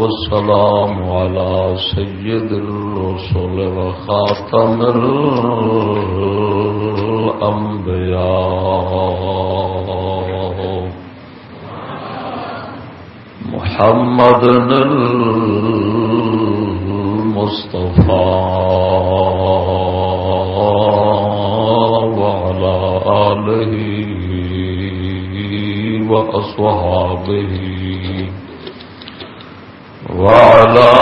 والسلام على سيد الرسل وخاتم الأنبياء. محمد المصطفى. وأصحابه وعلى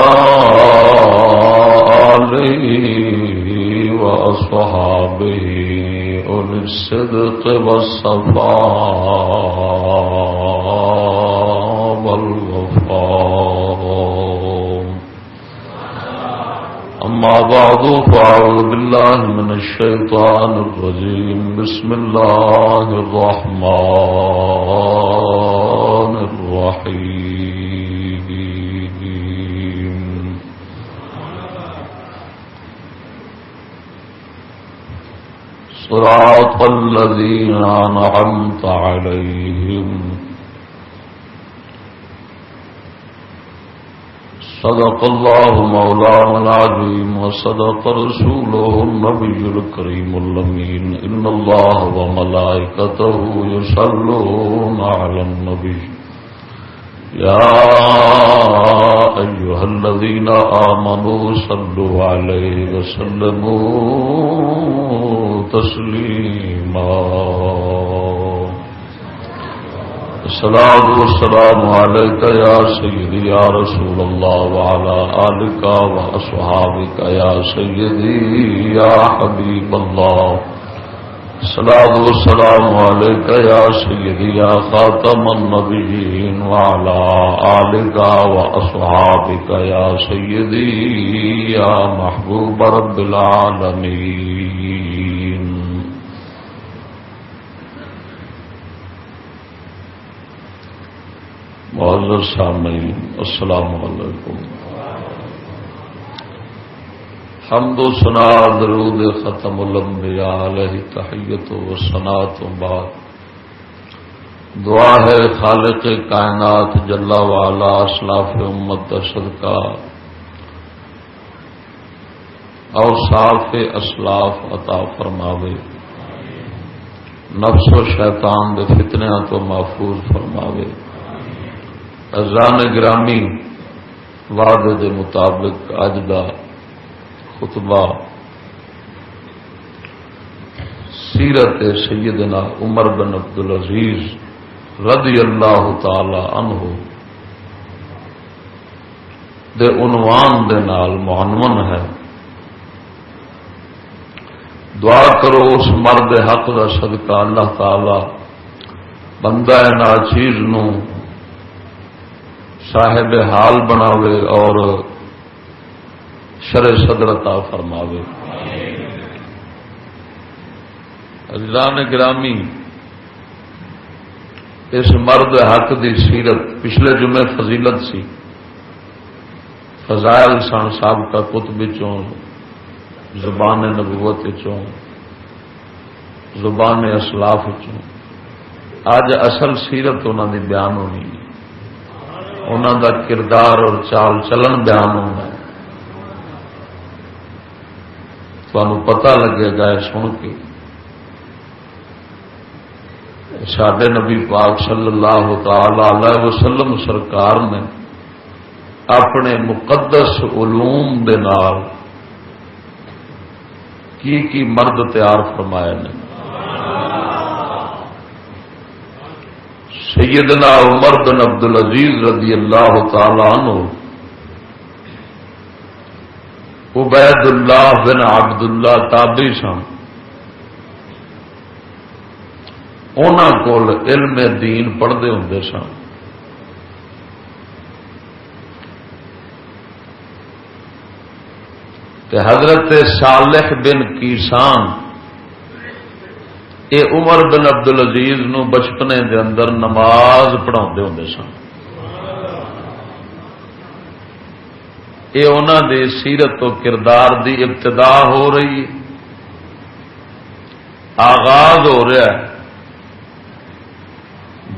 آله وأصحابه أولي الصدق والصفاء والوفاء. أما بعد، فأعوذ بالله من الشيطان الرجيم. بسم الله الرحمن صراط الذين أنعمت عليهم. صدق الله مولانا العظيم وصدق رسوله النبي الكريم اللمين إن الله وملائكته يصلون على النبي. يا أيها الذين آمنوا صلوا عليه وسلموا تسليما. السلام والسلام عليك يا سيدي يا رسول الله وعلى آلك وأصحابك يا سيدي يا حبيب الله. السلام والسلام عليك يا سيدي، يا خاتم النبيين، وعلى آلك وأصحابك يا سيدي، يا محبوب رب العالمين. معذر سامعین، السلام علیکم. حمد و سنا درود ختم الانبیاء علیہ تحیت و سنا تو بعد دعا ہے خالق کائنات جلا والا اسلاف امت صدقہ. اور صاف اسلاف عطا فرماوے. نفس و شیطان دے فتنیاں تو محفوظ فرماوے. ازان گرامی وعدے دے مطابق اج دا خطبہ سیرت سیدنا عمر بن عبد العزیز رضی اللہ تعالی عنہ دے عنوان دے نال معنون ہے۔ دعا کرو اس مرد حق دا صدقہ اللہ تعالی بندہ نا چیز نو صاحب حال بناوے اور شر صدرتا فرماوے۔ اجلان گرامی، اس مرد حق دی سیرت پچھلے جمعے فضیلت سی۔ فضائل سن صاحب کا کتب چوں، زبان نبوت چوں، زبان اسلاف چوں۔ اج اصل سیرت انہوں دی بیان ہونی ہے۔ انہوں دا کردار اور چال چلن بیان ہونا ہے۔ تمہیں پتا لگے گا سن کے۔ سڈے نبی پاک صلی اللہ تعالی وسلم سرکار نے اپنے مقدس علوم دے نال کی کی مرد تیار فرمائے نے۔ سیدنا عمر بن عبد العزیز رضی اللہ تعالی عنہ عبید اللہ بن عبد اللہ تابی سن۔ کول علم دین پڑھتے ہوں سن۔ حضرت صالح بن کیسان یہ عمر بن عبد العزیز نو بچپنے دے اندر نماز پڑھا ہوں سن۔ یہ انہوں دے سیرت و کردار دی ابتدا ہو رہی ہے۔ آغاز ہو رہا ہے۔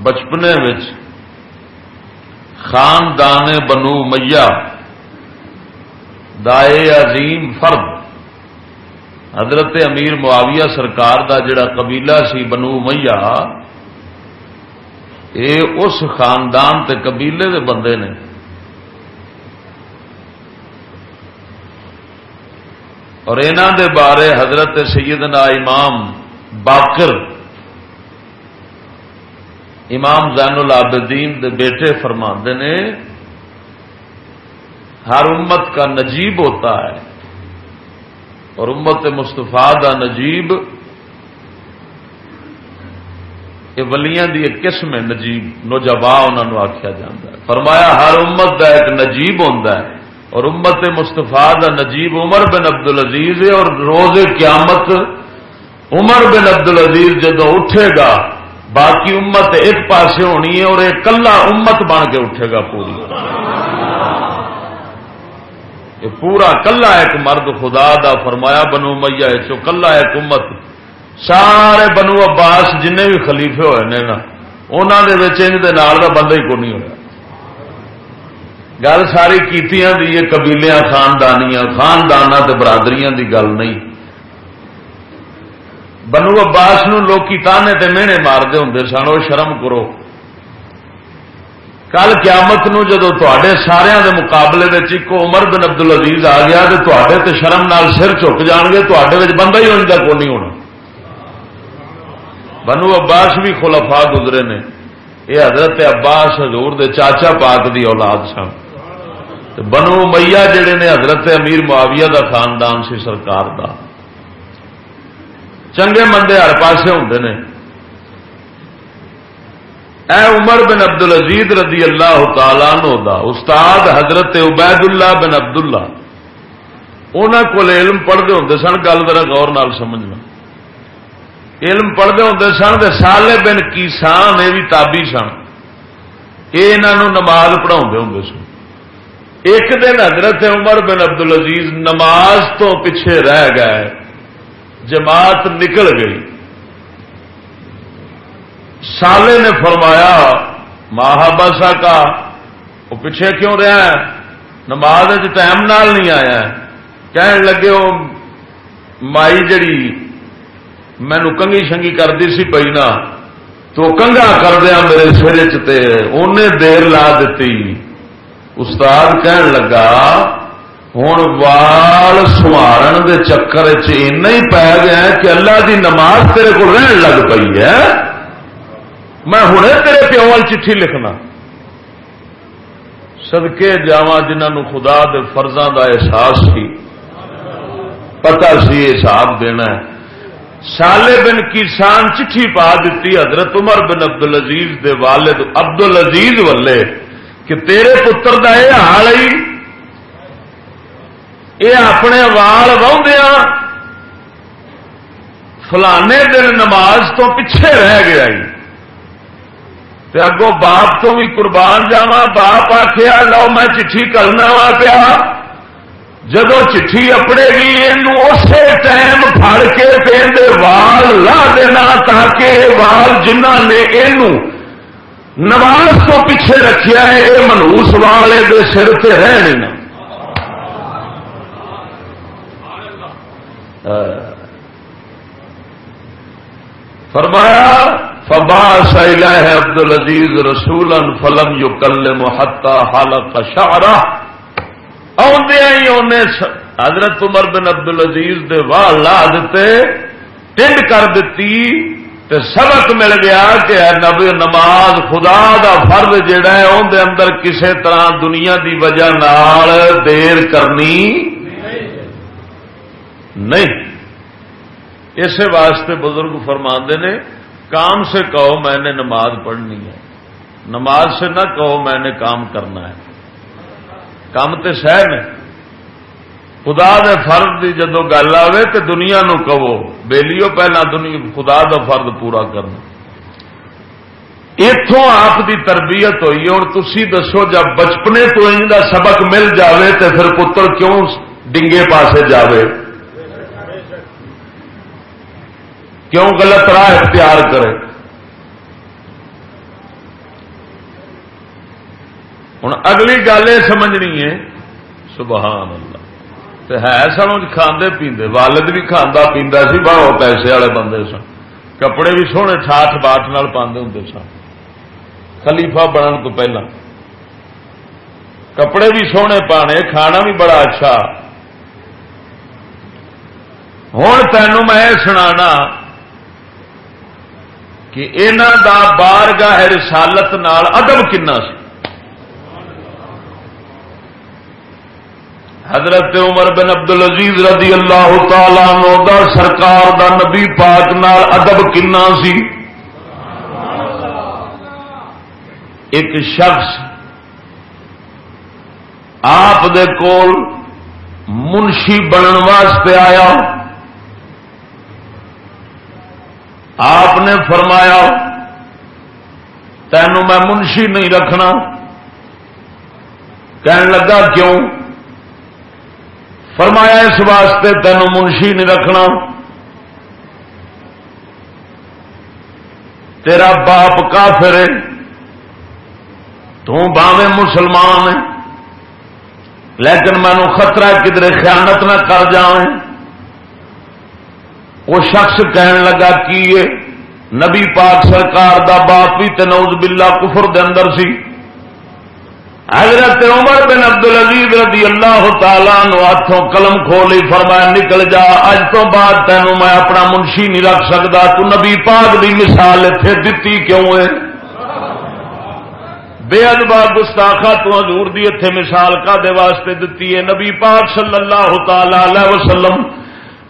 بچپنے خاندان بنو میا دائے عظیم فرد۔ حضرت امیر معاویہ سرکار دا جڑا قبیلہ سی بنو میا اے اس خاندان تے قبیلے دے بندے نے اور انہوں دے بارے حضرت سیدنا امام باقر، امام زین العابدین دے بیٹے فرما نے، ہر امت کا نجیب ہوتا ہے، اور امت مستفا کا نجیب، یہ ولیاں دی ایک قسم ہے نجیب نوجبا انہوں آخیا جا فرمایا ہر امت کا ایک نجیب ہوتا ہے۔ اور امت مستفا کا نجیب عمر بن عبد العزیز ہے اور روز قیامت عمر بن عبد العزیز جدو اٹھے گا، باقی امت ایک پاسے ہونی ہے اور ایک کلا امت بن کے اٹھے گا پوری۔ یہ پورا کلا ایک مرد خدا دا فرمایا، بنو میا چو کلا ایک امت، سارے بنو عباس جن بھی خلیفے ہوئے نے نا انہوں کے نال بندہ ہی کون نہیں ہوا گل ساری کیتیاں دی قبیلیاں، خاندانیاں خاندان برادریاں دی گل نہیں۔ بنو عباس نو لوکی تانے تے مہنے مارتے ہوں سن وہ شرم کرو۔ کل قیامت نو جدو تے سارے دے مقابلے ایک عمر بن عبد العزیز آ گیا تو تے شرم نال سر چک جان گے تے بندہ ہی ہونے کا کون نہیں ہونا۔ بنو عباس بھی خلفا گزرے نے۔ یہ حضرت عباس حضور دے چاچا پاک دی اولاد سن۔ بنو میا جڑے نے حضرت امیر معاویہ دا خاندان سی سرکار دا۔ چنگے مندے ہر پاسے ہوں نے۔ اے عمر بن عبد العزیز رضی اللہ تعالی نو دا استاد حضرت عبید اللہ بن عبد اللہ انہوں کو علم پڑھتے ہوں سن، گل ذرا غور نال سمجھنا۔ علم پڑھتے ہوں سن سالے بن کیسان، یہ بھی تابی سن۔ یہ نماز پڑھا ہوں سن۔ ایک دن حضرت عمر بن عبد العزیز نماز تو پیچھے رہ گئے، جماعت نکل گئی۔ سالے نے فرمایا مہاباسا کا وہ پیچھے کیوں رہا ہے نماز ٹائم نال نہیں آیا۔ کہنے لگے وہ مائی جڑی مینو کنگی شنگی کرتی سی پی نا، تو کنگا کردیا میرے سر چ دیر لا دیتی۔ استاد کہن لگا ہوں وال سوارن دے چکر چنا ہی پی گیا کہ اللہ دی نماز تیرے کو رہن لگ پئی ہے میں ہوں تیرے پیو وال چٹھی لکھنا سدکے جا جنہوں خدا دے فرضاں دا احساس سی پتا سی حساب دینا ہے سالے بن کسان چٹھی پا دیتی حضرت عمر بن عبد العزیز دے والد عبد العزیز والے کہ تیرے پتر دا یہ حال ہی یہ اپنے وال واؤدیا فلانے دن نماز تو پیچھے رہ گیا اگوں باپ تو بھی قربان جاوا باپ آخیا لو میں چٹھی کرنا وا پیا۔ جدو چٹھی اپنے گی یہ اسی ٹائم فر کے پہ وال لا دینا تاکہ وال جنہ نے یہ نماز تو پیچھے رکھیا ہے یہ منوس والے دے سر سے رہنا فرمایا فبا سیلا ہے عبد العزیز رسول فلم یو کل محتا حالت شارا ہی انہیں حضرت عمر بن عبد العزیز دے واہ لا دیتے، ٹنڈ کر دیتی تے سبق مل گیا کہ نبی نماز خدا دا فرض جڑا ہے اندر اندر کسے طرح دنیا دی وجہ نال دیر کرنی نہیں۔ اسی واسطے بزرگ فرماندے نے، کام سے کہو میں نے نماز پڑھنی ہے۔ نماز سے نہ کہو میں نے کام کرنا ہے۔ کام تو سہ نے خدا دے فرد کی جدو گل آئے تو دنیا نو کہو۔ بہلیو پہلا دنیا خدا دا فرد پورا کرنا۔ اتوں آپ دی تربیت ہوئی اور تسی دسو جب بچپنے تو ان کا سبق مل جاوے تو پھر پتر کیوں ڈنگے پاسے جاوے؟ کیوں غلط راہ اختیار کرے؟ ہوں اگلی گل یہ سمجھنی ہے سبحان اللہ۔ ہے سن کھانے پیندے والد بھی کھانا پیندا سی بہت پیسے والے بندے سن کپڑے بھی سونے ٹھاٹ باٹ پاندے ہوں سن خلیفہ بننے تو پہلا کپڑے بھی سونے پانے کھانا بھی بڑا اچھا ہوں تینوں میں سنا کہ انہوں دا بار گاہ رسالت نال ادب کنا سی حضرت عمر بن عبد العزیز رضی اللہ تعالی نو دا سرکار دا نبی پاک نال ادب کنا سی؟ ایک شخص آپ دے کول منشی بنن واسطے آیا۔ آپ نے فرمایا، تینوں میں منشی نہیں رکھنا۔ کہن لگا، کیوں؟ فرمایا اس واسطے تینوں منشی نہیں رکھنا۔ تیرا باپ کافر ہے۔ تو باوے مسلمان ہے۔ لیکن مینو خطرہ کدھر خیانت نہ کر جائیں وہ شخص کہن لگا، کی نبی پاک سرکار دا باپ بھی تنوز بلا کفر دے اندر سی۔ حضرت عمر بن عبد العزیز رضی اللہ تعالی نو ہاتھوں قلم کھولی فرمایا، نکل جا، اج تو بعد تینوں میں اپنا منشی نہیں رکھ سکتا، تو نبی پاک دی مثال اتنے دتی کیوں ہے؟ بے ادبا گستاخا تو حضور دی اتنے مثال کا دے واسطے دتی ہے؟ نبی پاک صلی اللہ تعالی علیہ وسلم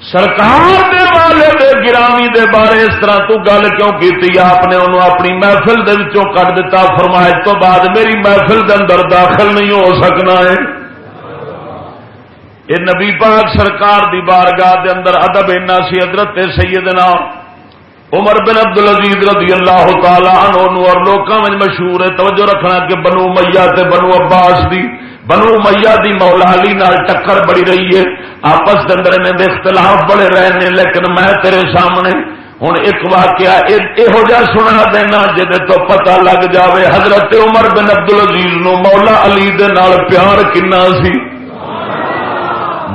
سرکار دے والے دے، گرامی دے بارے اس طرح تو گل کیوں کیتی؟ آپ نے انہوں اپنی محفل دے وچوں کٹ دیتا فرمائش تو بعد میری محفل دے اندر داخل نہیں ہو سکنا ہے۔ یہ نبی پاک سرکار دی بارگاہ دے اندر ادب اینا سی، حضرت سیدنا عمر بن عبد العزیز رضی اللہ تعالی عنہ اور لوکاں وچ مشہور ہے، توجہ رکھنا کہ بنو میاں تے بنو عباس دی بنو میاں دی مولا علی نال ٹکر بڑی رہی ہے۔ آپس دے میں اختلاف بڑے رہے نے، لیکن میں تیرے سامنے ہوں ایک واقعہ یہو جہ سنا دینا جہد تو پتہ لگ جاوے حضرت عمر بن عبد العزیز نو مولا علی دے نال پیار کنا سی۔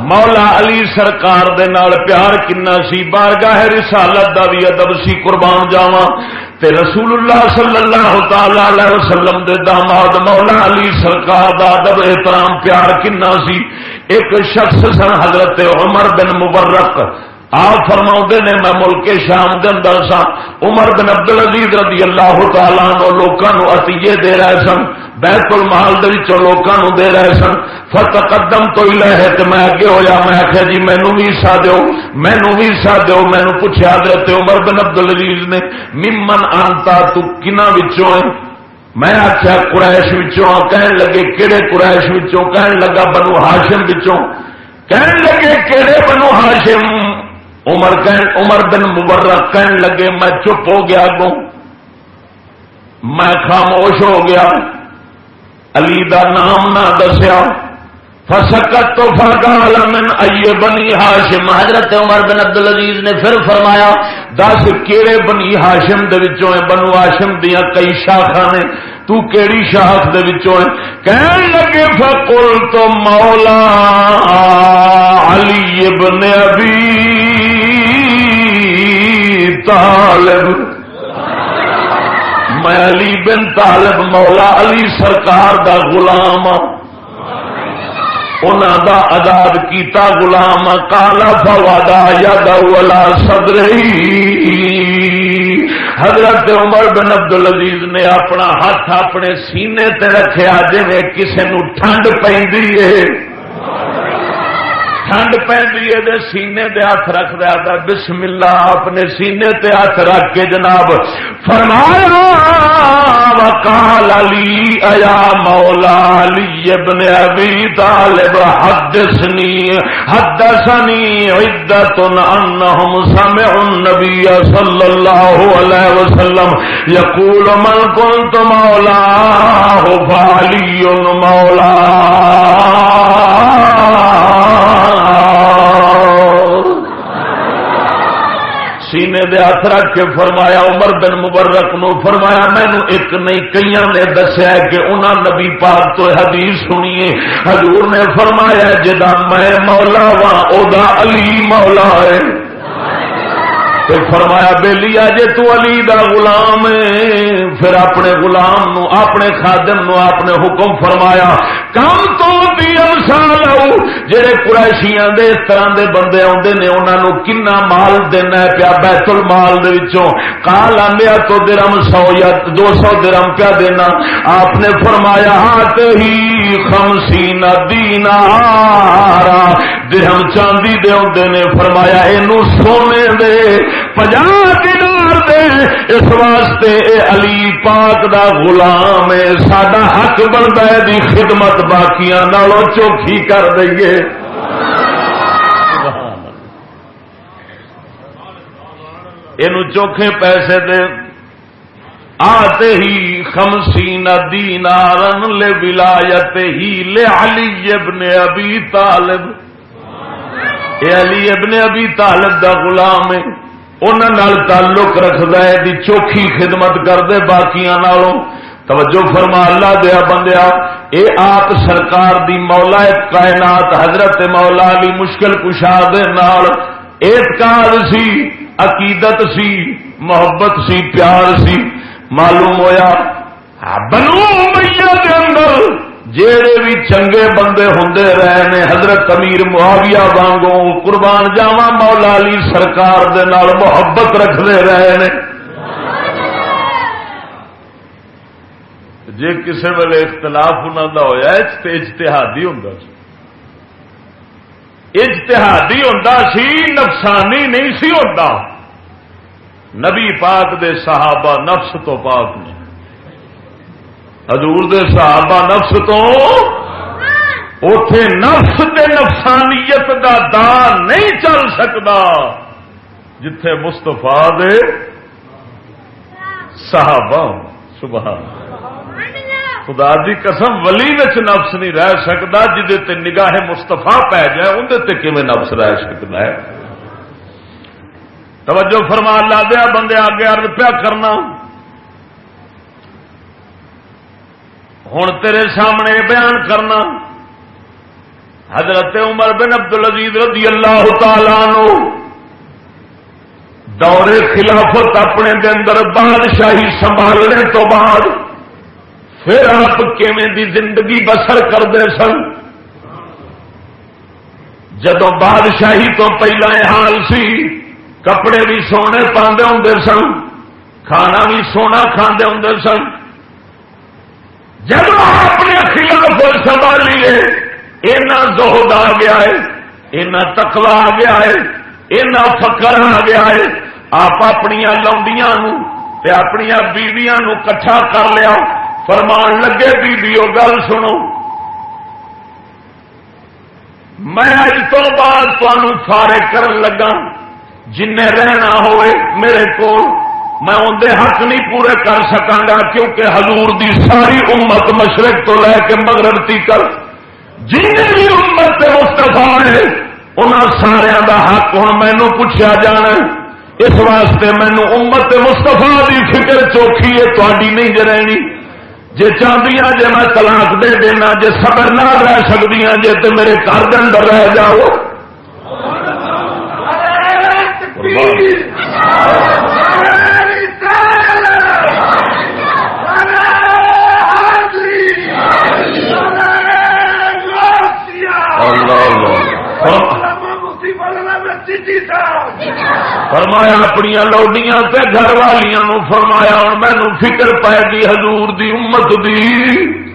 مولا علی سرکار دے نال پیار کنا سی۔ بارگاہ رسالت دا بھی ادب سی، قربان جاوا تے رسول اللہ صلی اللہ تعالی علیہ وسلم دے داماد مولا علی سرکار دا ادب احترام پیار کنا سی۔ ایک شخص سن حضرت عمر بن مبرک۔ آپ فرما نے میں ملک شام کے اندر سا عمر بن عبد العزیز رضی اللہ تعالیٰ لوگوں عطیے دے رہے سن۔ بیت المال لوگوں دے رہے سن۔ فت قدم تو ہی لے تو میں اگے ہوا میں آخیا جی مینو بھی سا دو مینو بھی سا دو مینو پوچھا حضرت عمر بن عبد العزیز نے، ممن آنتا تو کنا ہے؟ میں آخیا قریش کہن لگے کہڑے قریش کہن لگا بنو ہاشم کہن لگے کہڑے بنو ہاشم؟ عمر کہن، عمر بن مبرک کہن لگے، میں چپ ہو گیا گوں میں خاموش ہو گیا۔ علی دا نام نہ دسیا۔ فسکت تو فقال من ائے بنی ہاشم۔ حضرت عمر بن عبد العزیز نے پھر فرمایا، دس کیڑے بنی ہاشم دے وچوں ہیں؟ بنو ہاشم دیاں کئی شاخاں نے۔ تو کیڑی شاخ دے وچوں ہے کہن لگے فقل تو مولا علی ابن ابی طالب۔ میں علی بن طالب مولا علی سرکار دا غلام ہاں۔ انہوں دا آزاد کیتا غلام ہاں۔ کالا فوادا یاد والا صدر حضرت عمر بن عبد العزیز نے اپنا ہاتھ اپنے سینے تے رکھا جی کسی نو ٹھنڈ پہ ٹھنڈ پہ سینے دے ہاتھ رکھ دیا تھا بسم اللہ اپنے سینے تے ہاتھ رکھ کے جناب، فرمایا، وقال علی، ایا مولا علی ابن ابی طالب، حدثنی حدثنی عدت انہم سمعوا النبی صلی اللہ علیہ وسلم، یقول، من کنت مولا فعلی مولا سینے دے ہاتھ رکھ کے فرمایا، عمر بن مبرک نو فرمایا مینو ایک نہیں کئی نے دسیا کہ انہوں نبی پاک تو حدیث سنیے حضور نے فرمایا جدا میں مولا وا او علی مولا ہے۔ فرمایا بے لیا جے تو علی دا غلام پھر اپنے غلام نو، اپنے خادم نو اپنے حکم فرمایا، کم تو بھی امسال جہے قریشیاں دے اس طرح دے بندے آتے نے انہوں نے کنا مال دینا ہے پیا بیت المال دے وچوں۔ کال آدھا تو درم سو یا دو سو درم پیا دینا۔ آپ نے فرمایا، ہاتھ ہی خمسی دینا درم چاندی دے آتے نے فرمایا یہ سونے دے۔ دینار دے، اس واسطے اے علی پاک دا غلام ہے سڈا حق بنتا ہے دی خدمت باقیاں نالوں چوکھی کر دئیے۔ یہ چوکھے پیسے دے۔ آتے ہی خمسی ندی نارن لے ولایت ہی لے علی ابن ابی طالب۔ اے علی ابن ابی طالب دا غلام ہے۔ انہوں تعلق رکھد ہے دی چوکھی خدمت کرتے باقیاں نالوں۔ توجہ فرما، اللہ دیا بندیا، اے آپ سرکار دی مولا کائنات حضرت مولا علی مشکل کشا دے نال اعتقاد سی، عقیدت سی، محبت سی، پیار سی۔ معلوم ہویا، بنو میاں دے اندر جیڑے بھی چنگے بندے ہوں رہے نے، حضرت امیر معاویہ وانگوں قربان جاوا مولا علی سرکار دے نال محبت رکھتے رہے نے۔ جی کسی ویلے اختلاف انہوں کا ہوا اجتہادی ہوں اجتہادی ہوں سی نقصانی نہیں سی ہوتا نبی پاک دے صحابہ نفس تو پاک نے۔ حضور دے صحابہ نفس تو اتے نفس دے نفسانیت دا دار نہیں چل سکتا جتھے مستفا دے صحابہ سبحان خدا دی قسم، ولی نفس نہیں رہ سکتا جہد نگاہ مستفا پی جائے اندر کیون نفس رہ سکتا ہے؟ توجہ فرما لا دیا بندے، آگے ارد پیا کرنا۔ ہوں تیرے سامنے بیان کرنا۔ حضرت عمر بن عبد العزیز رضی اللہ تعالی نو دور خلافت اپنے دے اندر بادشاہی سنبھالنے تو بعد پھر آپ دی زندگی بسر کرتے سن؟ جدو بادشاہی تو پہلا حال سی، کپڑے بھی سونے پاندے ہوں سن، کھانا بھی سونا کھاندے ہوں سن جب اپنے خلاف سنبھالیے اینا زہد آ گیا ہے اینا تکوا آ گیا ہے اینا فکر آ گیا ہے۔ آپ اپنی لوڈیاں اپنی بیویاں کٹھا کر لیا۔ فرمان لگے بیبیو گل سنو۔ میں اج تو بعد تمہوں سارے کرن لگا جن رہنا ہوئے میرے کو میں اندر حق نہیں پورے کر سکا گا کیونکہ حضور دی ساری امت مشرق تو لے کے مغرب کر جن بھی امت مستفا ہے ان سارا دا حق ہوں مینو پوچھا جانا اس واسطے مینو امت مستفا دی فکر چوکھی ہے تاری نہیں جرنی جی چاہدیا جی میں طلاق دے دینا جی صبر نہ رہ سکتی جی تو میرے گھر کے اندر رہ جاؤ۔ فرمایا اپنی لوڈیاں تے گھر والیاں فرمایا ہوں مینو فکر پائے گی حضور دی امت دی.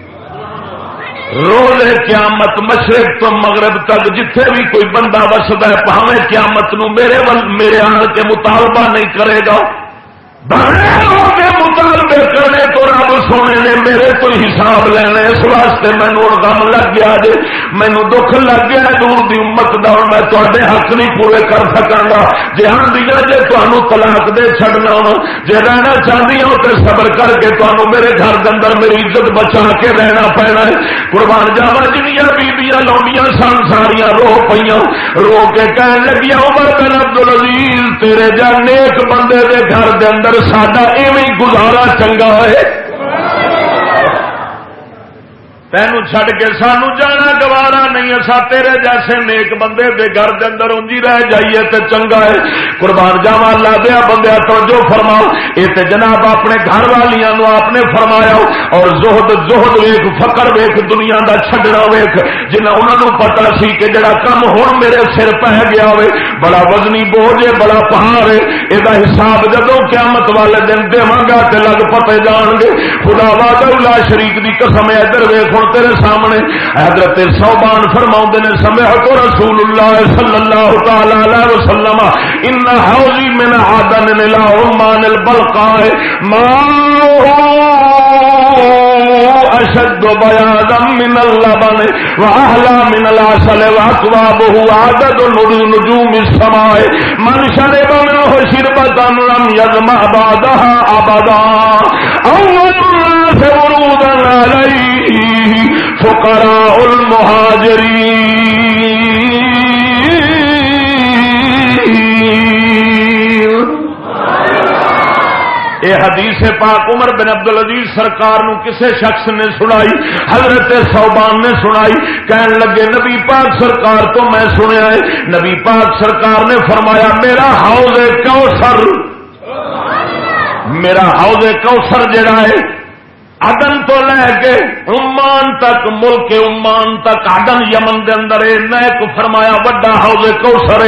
روز قیامت مشرق تو مغرب تک جتھے بھی کوئی بندہ وسد ہے پاوے قیامت نو میرے میرے آن کے مطالبہ نہیں کرے گا۔ سونے نے میرے تو حساب لینا اس واسطے مینو غم لگ گیا جی۔ مینو دکھ لگ گیا دور دی امت دا، اور میں تے حق نہیں پورے کر سکا گا جی ہاں دیا جی تمہوں تلاک دے چڑنا جی رہنا چاہتی ہوں تو صبر کر کے تمہوں میرے گھر کے اندر میری عزت بچا کے رہنا پینا ہے۔ قربان جاوا جنیا بیبیاں لاؤنیاں سن ساریاں، رو پہ رو کے کہن لگی عمر بن عبد العزیز تیرے جا نیک بندے دے گھر دے اندر سڈا ایویں گزارا چنگا ہے۔ تینو چڈ کے سانو جانا، گوارا نہیں اصا تیرے جیسے نیک بندے دے گھر دے اندر اونجی رہ جائیے تے چنگا ہے۔ قربان جاوا لا دیا بندے توجہ فرماؤ۔ یہ تے جناب اپنے گھر والیاں نو آپ نے فرمایا، اور زہد زہد ویخ فقر ویخ دنیا دا چھڈنا ویخ جنہ انہوں نے پتا سی کہ جڑا کم ہوں میرے سر پہ گیا ہوئے، بڑا وزنی بوجھ ہے، بڑا پہاڑ ہے یہ حساب جدو قیامت والے دن دے گا تے لگ پتے جان گے۔ خدا واد شریک دی قسم ادھر ویخ ہوں تیرے سامنے۔ حضرت صوبان فرما نے سمے تو رسول اللہ صلی اللہ تعالی علیہ وسلم، ان حوضی من عدن الى عمان البلقاء ما اشد بیاضا من اللبن واحلى من العسل واكوابه عدد نجوم السماء من شرب منه شربة لم يظمأ بعدها ابدا اول الناس ورودا عليه فقراء المهاجرين. یہ حدیث پاک عمر بن عبد العزیز سرکار نو کسے شخص نے سنائی، حضرت صوبان نے سنائی، کہن لگے، نبی پاک سرکار تو میں سنیا ہے۔ نبی پاک سرکار نے فرمایا، میرا حوض کوثر، میرا حوض کوثر جڑا ہے عدن تو لے کے عمان تک، ملک عمان تک، عدن یمن دے اندر نیک فرمایا، وڈا حوض کوثر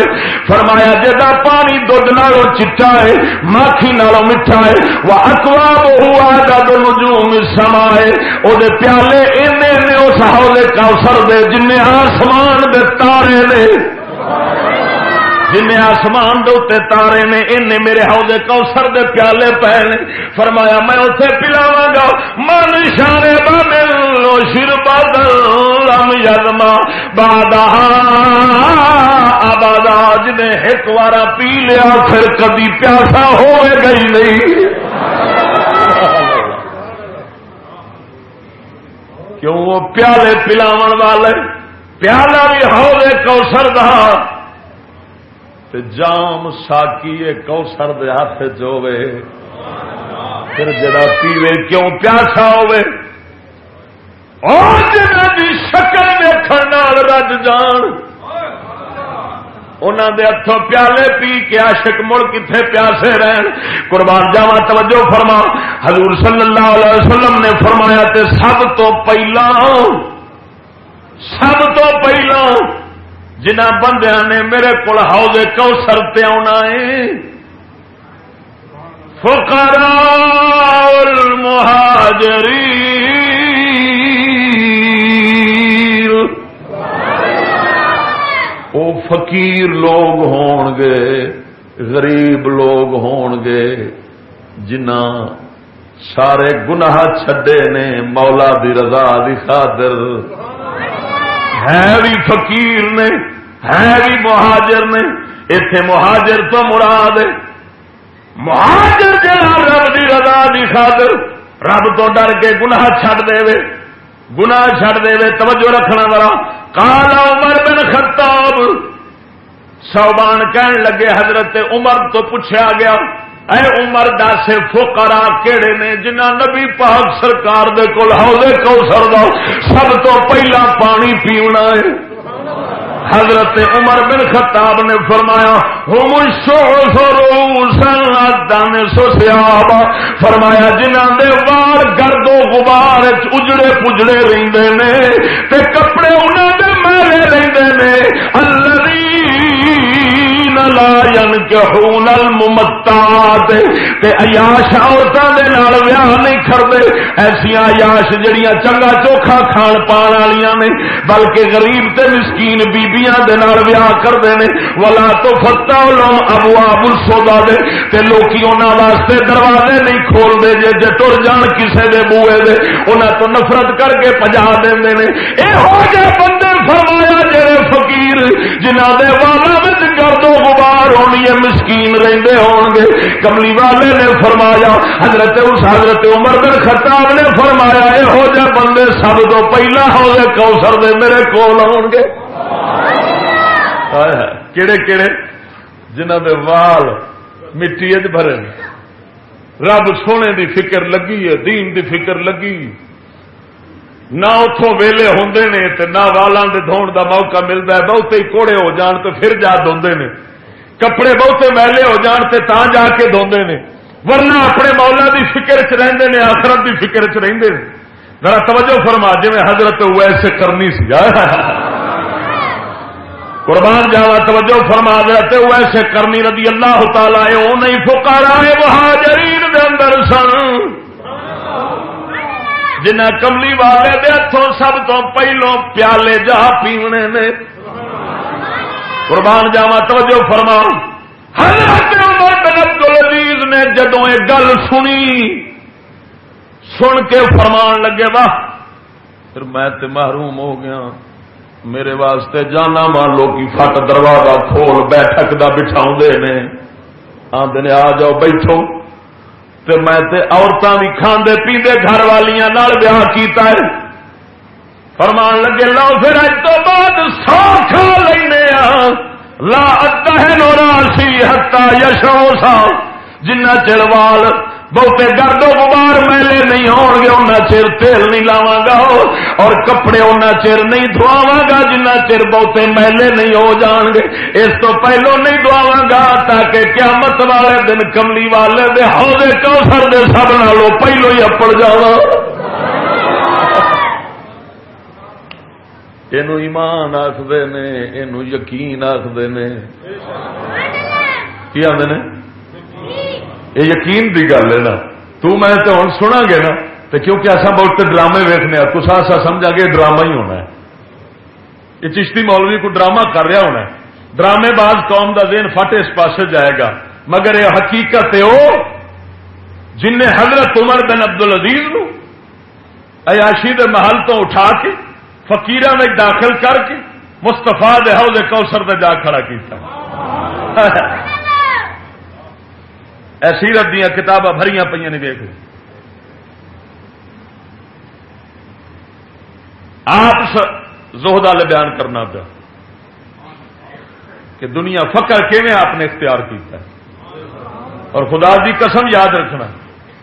فرمایا، جدا پانی دودھ نالو چٹا ہے ماکھی نالو میٹھا ہے وہ اکوا ہوا دد نجوم سما ہے وہ پیالے اینے نے اس حوض کوثر دے جن آسمان دے تارے نے جن آسمان دے تارے نے ان میرے ہاؤدے کوسر دے پیالے پے نے۔ فرمایا، میں اتنے پلاوا گا۔ من شارے بادل شر بادل، لم یدما بادہ آبادا ایک بار پی لیا، پھر کدی پیاسا ہو گئی نہیں۔ کیوں؟ وہ پیالے پلاو والے، پیالہ بھی ہو دے کوسر دہا تے جام ساکی کوسر دے ہاتھ چوے پھر جڑا پیوے کیوں پیاسا ہوے اور جنہ دی شکل دیکھن رج جان۔ انہوں دے ہاتھوں پیالے پی کے عاشق مڑ کتنے پیاسے رہن۔ قربان جاوا توجہ فرما۔ حضور صلی اللہ علیہ وسلم نے فرمایا تے سب تو پہلا سب تو پہلا جنہ بندیا نے میرے کو ہاؤ کو سر آنا ہے۔ فکرا مہاجری وہ فقیر لوگ ہون گے غریب لوگ ہون گے جنہ سارے گناہ چھڈے نے مولا دی رضا دی خاطر۔ ہے بھی فقیر نے۔ ہے بھی مہاجر نے اتے مہاجر تو مراد مہاجر جہاں رب کی رضا کی خاطر رب تو ڈر کے گناہ چھڈ دے گناہ چھڈ دے توجہ رکھنا والا کالا عمر بن خطاب سوبان کہن لگے، حضرت عمر تو پوچھا گیا، اے عمر دس فوکرا کہڑے نے جنہ نبی پاک سرکار دے کول حوضے کو سر سب تو پہلا پانی پیونا ہے۔ حضرت عمر بن خطاب نے فرمایا، ہم سو سیاب. فرمایا جنہ دے وار گردو غبار اجڑے پجڑے رہندے نے، تے کپڑے انہاں دے میلے رہندے نے اللہ لا ین کے ہون تے عیاش عورتوں دے نال ویاہ نہیں کرتے ایسا عیاش جڑیاں چنگا چوکھا کھان پان والیاں نے، بلکہ غریب تے مسکین بیبیاں دے نال ویاہ کرتے ہیں ولا تو فتح لوم ابو ابو دے تے لوکی انہاں واسطے دروازے نہیں کھول دے جے جے ٹر جان کسے دے بوئے دے۔ انہاں تو نفرت کر کے پجا دیندے نے۔ اے ہو جے بندے فرمایا جڑے فقیر، جنہاں دے والا وچ گرد و غبار ہونی ہے، مسکین رہندے ہون گے کملی والے نے فرمایا، حضرت اس حضرت عمر بن خطاب نے فرمایا اے ہو جے بندے سب تو پہلا ہو گئے کوثر دے میرے کول ہون گے کیڑے کیڑے؟ جنہ دے وال مٹی بھرے رب سونے دی فکر لگی ہے، دین دی فکر لگی۔ نہ اتوں ویلے ہوں نے نہ والوں کے دھون دا موقع ملتا ہے، بہتے کوڑے ہو جان تو پھر جا دے نے۔ کپڑے بہتے میلے ہو جان تے تا جا کے دے نے۔ ورنہ اپنے مولا دی فکر چ رہتے نے، آخرت دی فکر چ رہتے ہیں ذرا توجہ فرما جی میں حضرت ویسے کرنی سی۔ قربان جاوا توجہ فرما دیتے ویسے کرنی رضی اللہ تعالی وہ نہیں فکارا مہاجرین دے اندر سن۔ جنہ کملی والے دے ہاتھوں سب تو پہلو پیالے جا پیونے نے۔ قربان جاوا توجہ فرما۔ حضرت عمر بن عبد العزیز نے جدو یہ گل سنی، سن کے فرمان لگے، واہ، پھر میں تے محروم ہو گیا۔ میرے واسطے جانا مان لو کی فٹ دروازہ کھول، بیٹھک دا بٹھاؤ نے۔ آدھے آ جاؤ، بیٹھو۔ تے میں تے عورتاں بھی کھاندے پیندے گھر والیاں نال بیاہ کیتا ہے۔ فرمان لگے، لو پھر اج تو بعد سو کھا لینے ہاں۔ لا ادہ نورا سی ہتا یشو سا۔ جنہ چڑوال بہتے گرد و غبار میلے نہیں ہون گے ان چر تیل نہیں لاوا گا۔ اور کپڑے ان چر نہیں دھواوا گا، جنہ چر بہتے میلے نہیں ہو جان گے۔ اس تو پہلو نہیں دعوا گا، تاکہ قیامت والے دن کملی والے دے حوضے کوثر دے سب نالوں پہلو ہی اپڑ جانا ایمان آخر نے یقین آخر نے کی آدھے یہ یقین کی گل ہے نا تو میں تو ہوں سنا گے نا تو کیونکہ ایسا بہت ڈرامے ویکنے تو ایسا سمجھا گے ڈرامہ ہی ہونا ہے یہ چشتی مولوی کو ڈرامہ کر رہا ہونا ہے ڈرامے باز قوم کا دین فٹ اس پاس جائے گا مگر یہ حقیقت ہے وہ جن نے حضرت عمر بن عبد العزیز عیاشی دے محل تو اٹھا کے فقیر میں داخل کر کے مستفا دے حوض کوثر دے جا کھڑا کیتا۔ سیرت دیا کتاباں بھری پہ نے دیکھ آپ زہد والے بیان کرنا پیا کہ دنیا فقر کیویں آپ نے اختیار کیتا ہے؟ اور خدا دی قسم یاد رکھنا،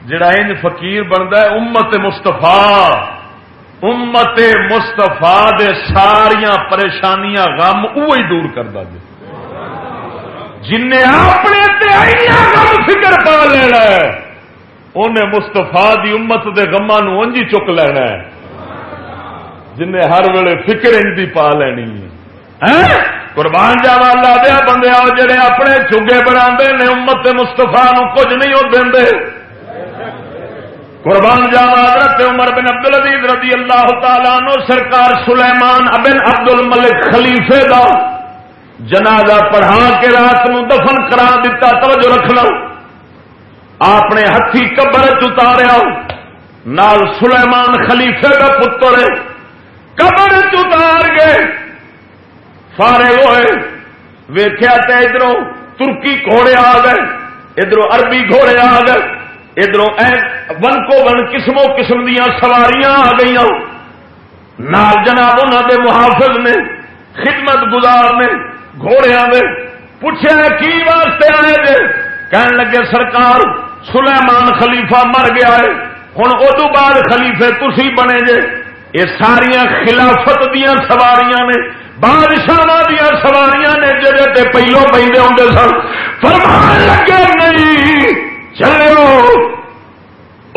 جڑا ان فقیر بنتا ہے، امت مستفا امت مستفا دے پریشانیاں غم وہی دور کرتا جی جن اپنے فکر پا لینا انہیں مستفا دی امت دے گما انجی چک لینا ہے۔ جن ہر ویلے فکر انجی پا لینی ہے۔ ہاں؟ قربان جاوا لا دیا بندے جڑے اپنے چوگے بنا نے، امت مستفا کچھ نہیں ہو دے قربان جاوا حضرت عمر بن عبد العزیز رضی اللہ تعالیٰ نو سرکار سلیمان ابن عبد الملک خلیفے دا جنازہ پڑھا کے رات نو دفن کرا دیتا، توجہ رکھنا آپ نے ہاتھی قبر چتاریا نال سلیمان خلیفے کا پتر قبر چتار گئے سارے ہوئے۔ ویخیا تو ادھر ترکی گھوڑے آ گئے ادھر عربی گھوڑے آ گئے۔ ادھر ون کو ون قسموں قسم دیا سواریاں آ گئی نال جناب انہوں دے محافظ نے، خدمت گزار نے گھوڑیا میں پوچھا کی واسطے آئے جے کہنے لگے، سرکار سلیمان خلیفہ مر گیا ہے ہوں ادو بعد خلیفے تھی بنے جے۔ یہ ساریا خلافت دیا سواریاں نے بادشاہ دیا سواریاں نے جی پہلو پہ آتے سن۔ فرمان لگے، نہیں! چلو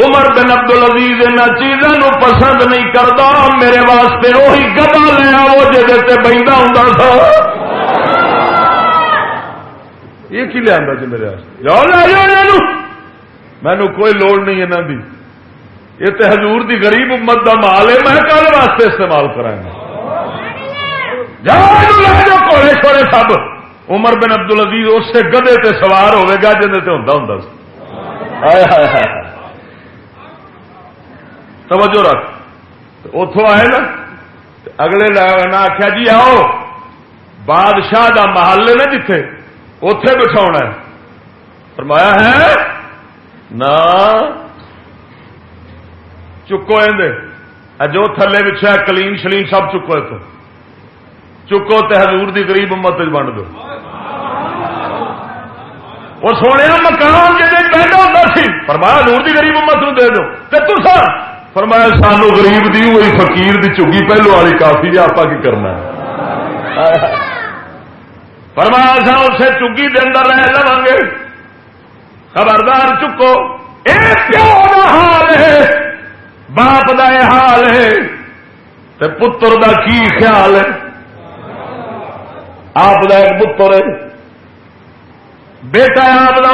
عمر بن عبد العزیز ان چیزوں پسند نہیں کرتا میرے واسطے وہی گدا لیا وہ جی بہتا ہوں سا۔ یہ کی لیا جی میرے جاؤ لے جاؤ مینو کوئی لوڑ نہیں یہاں دی۔ یہ تو حضور دی غریب امت دا مال ہے، میں کل واسطے استعمال کرا جاؤ کوڑے چھوڑے سب۔ عمر بن ابد الزیز اس سے گدے تے سوار ہوئے گا جن سے ہوں ہوں توجہ رکھ۔ اتوں آئے نا۔ اگلے آخیا جی آؤ۔ بادشاہ دا محل نا جتھے۔ اتے بٹھا ہے۔ فرمایا ہے۔ نہ چکو جو تھلے بچھا کلیم شلیم سب چکو اتو چکو تے حضور دی غریب امت بنڈ دو۔ وہ سونے مکان جی پہلے ہوتا سی، فرمایا حضور دی غریب امت نو دے دو۔ تے تسا فرمایا سانو غریب دی ہوئی فقیر دی چگی پہلو والی کافی جی آپ کی کرنا ہے؟ فرمایا سا اسے چگی دے اندر رہ لو گے۔ خبردار چکو۔ حال ہے، باپ کا یہ حال ہے۔ پتر دا کی خیال ہے؟ آپ کا ایک پتر ہے۔ بیٹا ہے آپ کا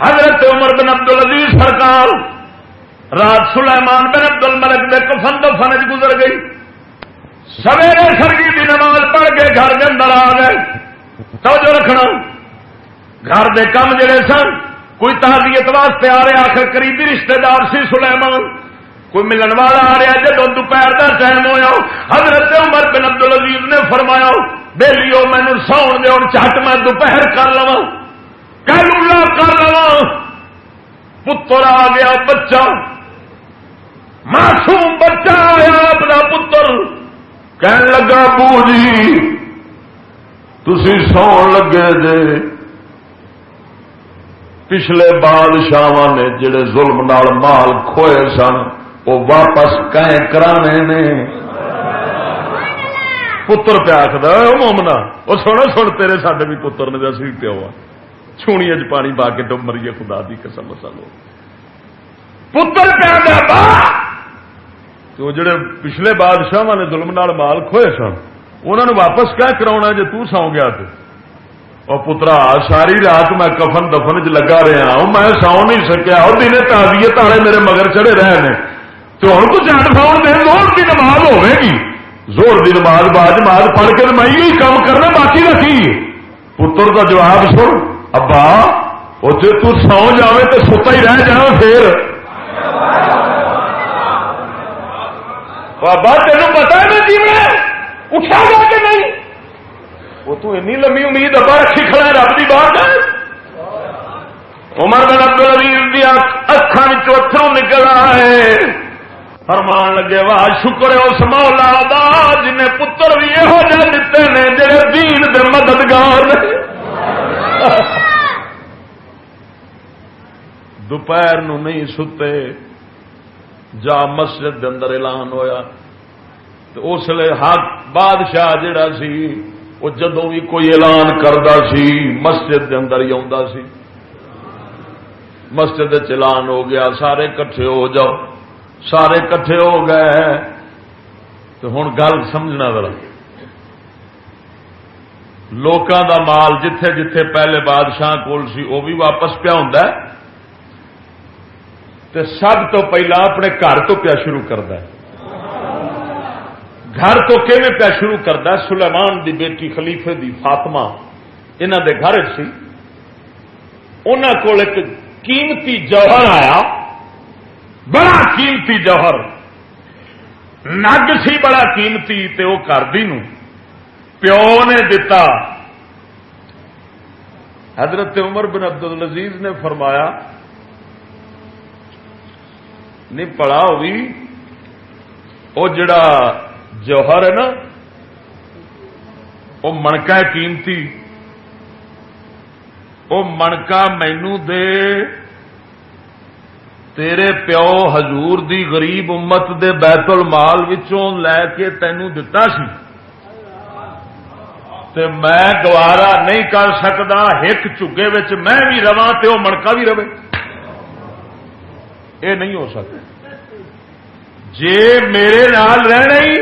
حضرت عمر بن عبد العزیز سرکار، رات سلیمان بن عبد الملک میں کفن دفن گزر گئی۔ سویرے سرگی کی نماز پڑھ کے گھر کے اندر آ گئے۔ توجہ رکھنا، گھر دے کام جڑے سن، کوئی تعزیت واسطے آ رہے، آخر قریبی رشتہ دار سی سلیمان۔ کوئی ملن والا آ رہا جب دوپہر کا ٹائم ہوا حضرت عمر بن عبد العزیز نے فرمایا بے لیو مینو سو دے چٹ میں دوپہر کر لوا کلولا کر لوا پتر آ گیا بچہ۔ معصوم بچہ آیا اپنا پتر۔ کہن لگا بو جی تھی سو لگے جے۔ پچھلے بادشاہ نے جڑے ظلم نال مال کھوئے سن، وہ واپس کہیں کرانے نے۔ پتر پیا آخر مومنا وہ سونا سن تیرے سڈے بھی پتر نے جیسے پیو آ چھونی چ پانی پا کے ڈب مریے خدا دی قسم مسلو پتر پیا تو جڑے پچھلے بادشاہ نے ظلم نال مال کھوئے سن انہوں نے واپس کیا کرا جی توں گیا تو اور پترا ساری رات میں کفن دفن چ لگا رہا ہوں میں سو نہیں سکیا اور دن تعزیت والے میرے مگر چڑھے رہے ہیں تو ہوں تو جٹ فاؤن دے زور کی نماز ہوے گی زور کی نماز بعد نماز پڑھ کے میں ہی کام کرنا باقی رکھی۔ پتر کا جواب سن، ابا وہ تو سو جائے تو ستا ہی رہ جانا پھر۔ بابا تین پتا ہے جیونا؟ اٹھا گا کہ نہیں؟ وہ تو انی لمبی امید، ابا، رکھی کھڑا ہے، رب کی بات ہے عمر بن عبد العزیز دیا اکھان چوتھوں نکل رہا ہے فرمان لگے، واہ، شکر ہے اس مولا دا جن پتر بھی یہو جہ دیتے ہیں جڑے دین دے مددگار دوپہر نو نہیں ستے، جا مسجد دے اندر اعلان ہویا۔ تو اس لیے حق، بادشاہ جڑا سی، وہ جدو بھی کوئی اعلان کرتا سی، مسجد دے اندر ہی آتا سی۔ مسجد چلان ہو گیا، سارے کٹھے ہو جاؤ۔ سارے کٹھے ہو گئے تو ہوں گل سمجھنا ذرا لوکاں دا مال جتھے جتھے پہلے بادشاہ کول سی وہ بھی واپس پیا ہوں تے سب تو پہلا اپنے گھر تو پیا شروع کرتا ہے گھر تو کیون پیا شروع کرتا ہے سلیمان دی بیٹی خلیفے دی فاطمہ انہوں دے گھر سی انہوں کو ایک قیمتی جوہر آیا بڑا قیمتی جوہر۔ نگ سی بڑا قیمتی تے وہ کر دی پیو نے دتا۔ حضرت عمر بن عبد العزیز نے فرمایا نہیں پڑا ہوگی وہ جڑا جوہر ہے نا وہ منکا قیمتی۔ وہ منکا مینو دے۔ تیرے پیو حضور دی غریب امت دے بیت المال وچوں لے کے تینوں دتا سی تے میں گوارا نہیں کر سکتا ایک چگے میں بھی رواں تے وہ منکا بھی رہے یہ نہیں ہو سکتا جے میرے نال رہنا ہی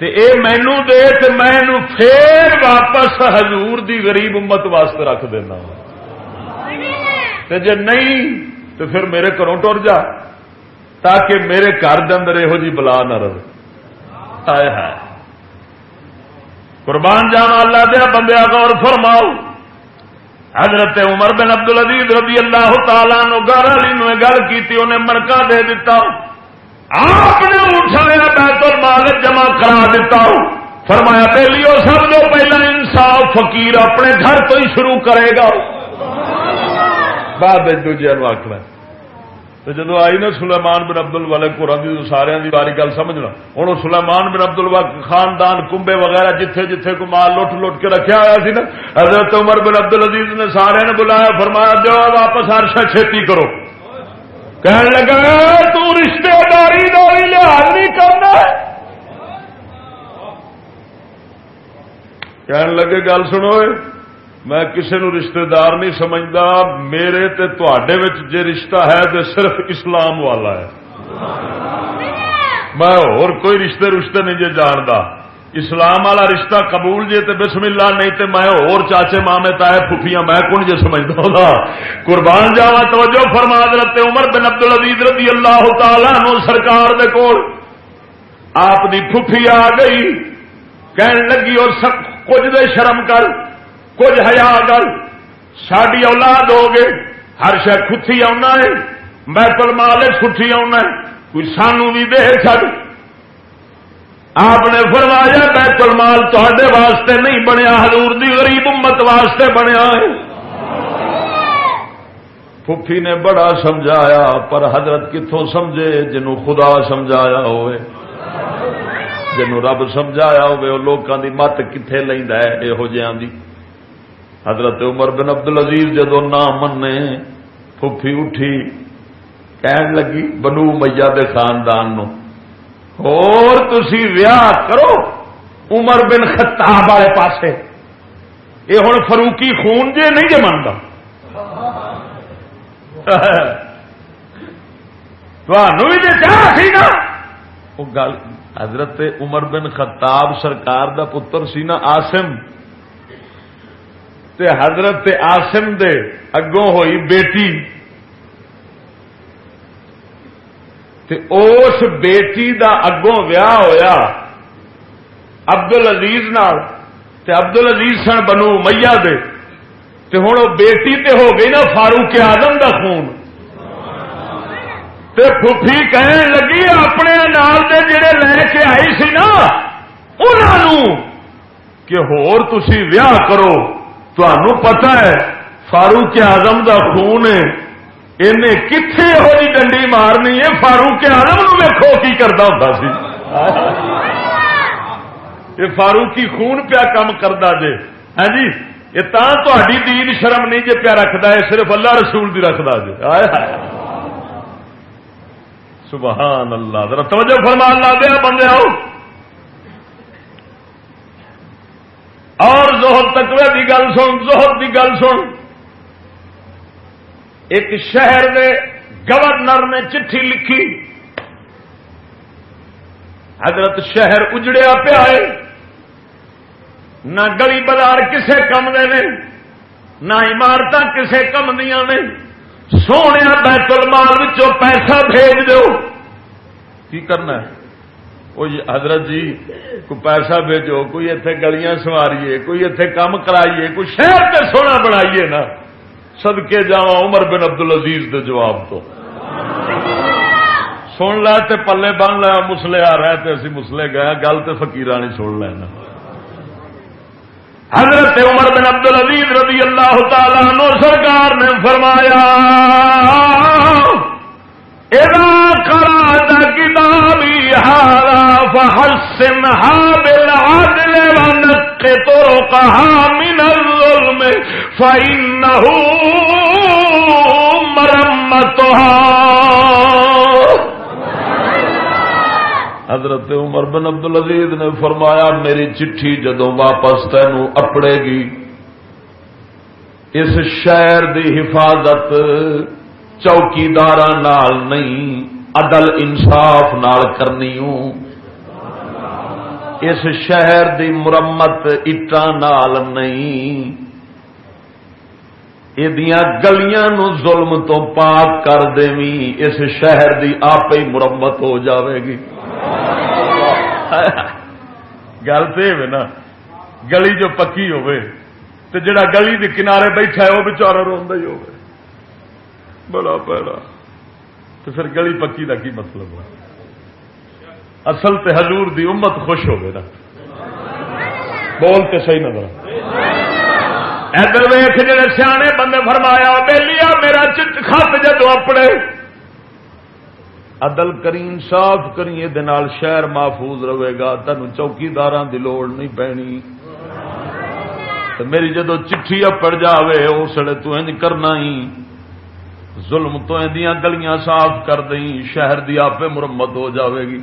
اے مینو دے تے میں پھر واپس حضور دی غریب امت واسطے رکھ دینا تے جے نہیں تو پھر میرے گھروں ٹر جا تاکہ میرے گھر کے اندر یہو جی بلا نہ رہے۔ ہے قربان جانا اللہ دیا بندیا غور فرماؤ۔ حضرت عمر بن عبد العزیز رضی اللہ تعالیٰ نو گھر والی گل کی انہیں مرکا دے دیتا۔ آپ نے اٹھایا بیت المال جمع کرا دیتا۔ فرمایا پہلی وہ سب جو پہلا انصاف فقیر اپنے گھر تو ہی شروع کرے گا۔ بعد دوجے آخر تو جدو آئی نا سلیمان بن ابدل والے قرآن کی سارے کی باری گل سمجھنا ہوں سلیمان بن ابد ابدل خاندان کمبے وغیرہ جتھے جتھے کو مال لٹ لٹ کے رکھا ہوا سی نا، حضرت عمر بن عبد العزیز نے سارے نے بلایا، فرمایا جو واپس ہر شا چھتی کرو۔ کہنے لگا، تو رشتے داری داری لحاظ نہیں کرنا کہنے لگے، گل سنو۔ میں کسی نو رشتے دار نہیں سمجھتا میرے تے جے رشتہ ہے تو صرف اسلام والا ہے۔ میں اور کوئی رشتے رشتے نہیں جے جانتا اسلام والا رشتہ قبول جے تے بسم اللہ نہیں تے میں اور چاچے مامے تائے پھوپیاں میں کون جے سمجھتا ہوں قربان جاوا توجہ فرما رہتے عمر بن عبد العزیز رضی اللہ تعالی نو سرکار دے کول۔ آپ دی پھوپھی آ گئی، کہن لگی اور سب کچھ دے شرم کر۔ کچھ ہیا کر ساری اولاد ہو گئے، ہر شہ کتھی آنا ہے بیت المال کٹھی آنا ہے، کوئی سانو بھی دے چڑ آپ نے فرمایا بیت المال تے واسطے نہیں بنیا، حضور دی غریب امت واسطے بنیا ہے۔ پھوپھی نے بڑا سمجھایا، پر حضرت کتوں سمجھے، جنوں خدا سمجھایا ہوئے۔ جنوں رب سمجھایا ہوئے وہ لوگوں کی مت کتنے لینا ہے یہو جہاں دی۔ حضرت عمر بن عبد العزیز جدو نہ منے پھوپھی اٹھی، کہن لگی، بنو میا دے خاندان نو۔ اور تسی ویاہ کرو، عمر بن خطاب والے پاسے۔ یہ ہوں فروکی خون جے نہیں جے مانتا نا۔ وہ گل، حضرت عمر بن خطاب سرکار دا پتر سی نا آسم تے حضرت آسم دے اگوں ہوئی بیٹی تے اس بیٹی دا اگوں ویاہ ہویا ابدل عزیز تے ابدل عزیز سن بنو میا دے تے ہوں بیٹی تے ہو گئی نا فاروق آدم دا خون تے پھوپھی کہن لگی اپنے نال دے جڑے لے کے آئی سی نا انہوں کہ ہور تسی ویاہ کرو تمہوں پتا ہے فاروق آزم کا خون کتنے یہو جی ڈنڈی مارنی ہے؟ فاروق آزم ویکو کی کرتا ہوں سی۔ یہ فاروقی خون پیا کام کرتا جے۔ ہاں جی یہ تاری دین شرم نہیں جے پیا رکھتا ہے، صرف اللہ رسول دی رکھتا جی سبحان اللہ۔ ذرا توجہ فرمان لا دیا بندے آؤ اور زہر تکوے کی گل سن، زہر کی گل سن۔ ایک شہر دے گورنر نے چٹھی لکھی۔ حضرت شہر اجڑیا پیا ہے۔ نہ گلی بازار کسے کم دے نے، نہ عمارت کسے کم دیا نے۔ سونے بیت المال پیسہ بھیج دو کی کرنا ہے؟ جی حضرت جی کوئی پیسہ بھیجو، کوئی اتنے گلیاں سواریے، کوئی اتنے کام کرائیے، کوئی شہر تے سونا بنائیے نا۔ سدکے جا عمر بن عبد العزیز دے جواب تو۔ سن لا تے پلے بن لیا مسلے آ رہے تھے اسی مسلے گئے گل تو فکیر نہیں سن لینا۔ حضرت عمر بن عبد العزیز رضی اللہ تعالی عنہ سرکار نے فرمایا کتابی ہارا فحسن بالعدل ونق طرقها من الظلم فإنه مرمتها حضرت عمر بن عبدالعزیز نے فرمایا، میری چٹھی جدو واپس تینوں اپڑے گی، اس شہر دی حفاظت چوکیدار نہیں، عدل انصاف نال کرنی ہوں۔ اس شہر دی مرمت اٹان نال نہیں۔ یہ گلیاں نو ظلم تو پاک کر اس شہر دی آپ ہی مرمت ہو جاوے گی۔ گل تو نا، گلی جو پکی ہوے تو جڑا گلی دے کنارے بیٹھا ہے، وہ بچارا روا ہی ہوگا بڑا پیڑا۔ تو پھر گلی پکی کا کی مطلب ہے اصل تے حضور دی امت خوش ہو گئے نا۔ بول صحیح نظر۔ ادھر ویخ جڑے سیانے بندے فرمایا بے میرا چٹ خط جدو اپنے۔ عدل کری انصاف کری یہ شہر محفوظ رہے گا تین چوکیدار کی لوڑ نہیں پینی۔ میری جدو چٹھی اپڑ جائے اس لیے تو کرنا ہی۔ ظلم تو گلیاں صاف کر دیں، شہر دی آپ مرمت ہو جاوے گی۔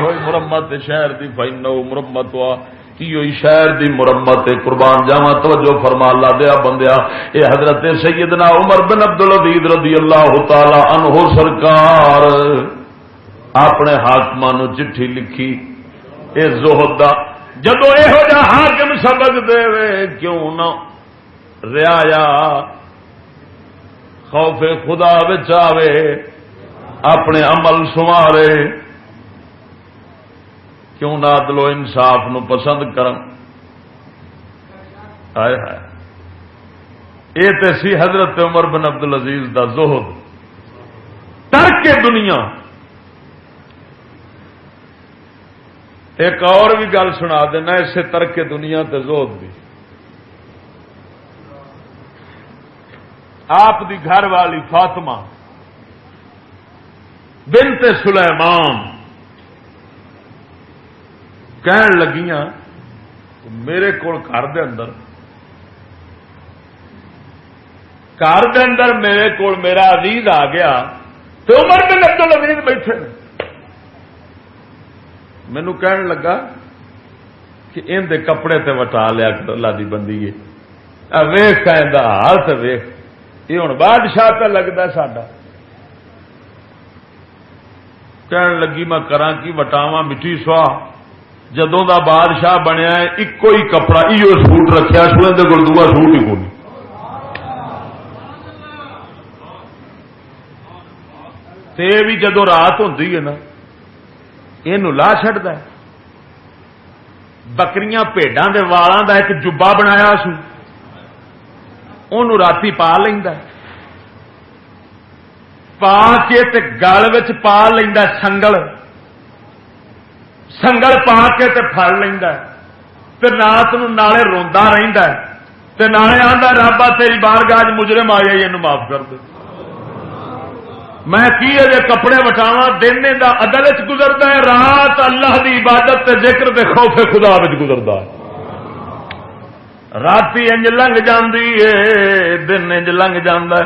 ہوئی مرمت شہر دی فائنو مرمت ہوا۔ شہر دی مرمت قربان جاوا توجہ فرما اللہ دیا بندیا۔ اے حضرت سیدنا عمر بن عبد العزیز رضی اللہ تعالی عنہ سرکار، اپنے حاکم چٹھی لکھی۔ اے زہد دا، جدو یہو جا حاکم سبق دے کیوں نہ ریا خوف خدا آوے، اپنے عمل سوارے کیوں نہ و انصاف نو پسند کر سی حضرت عمر بن عبد العزیز دا زہد۔ ترک دنیا۔ ایک اور بھی گل سنا دینا، اسے ترک دنیا تے زہد بھی آپ دی گھر والی فاطمہ بنت سلیمان کہن لگیاں میرے کو گھر دے اندر، گھر دے اندر میرے کو میرا عزیز آ گیا تو عمر میں لگو عزیز بیٹھے مینو کہن لگا کہ ان دے کپڑے تے وٹا لیا اللہ دی بندی ہے۔ ویخ کہ حال تو ویخ یہ ہوں بادشاہ پہ لگتا ساڈا۔ کہن لگی میں کرا کی وٹاوا مٹی سوا جدوں دا بادشاہ بنیا ایک ہی کپڑا، ایو سوٹ رکھا سو اندر گردوا سوٹ ہی کون بھی جدو رات ہوتی ہے نا یہ لا چڈ بکریاں پیڈان دے والاں دا ایک جبا بنایا سو رات پا لینا پا کے گل پا لینا سنگل۔ سنگل پا کے فل لینا رات نالے روا رہتا نالے آدھا رابا تیری بار گاج مجرم آیا یہ معاف کر دے میں کی اجے کپڑے وٹاوا دن کا عدل گزرتا ہے رات اللہ دی عبادت تے ذکر دے خوف خدا گزرتا ہے رات انج لنگ جی دن انج لنگ جانا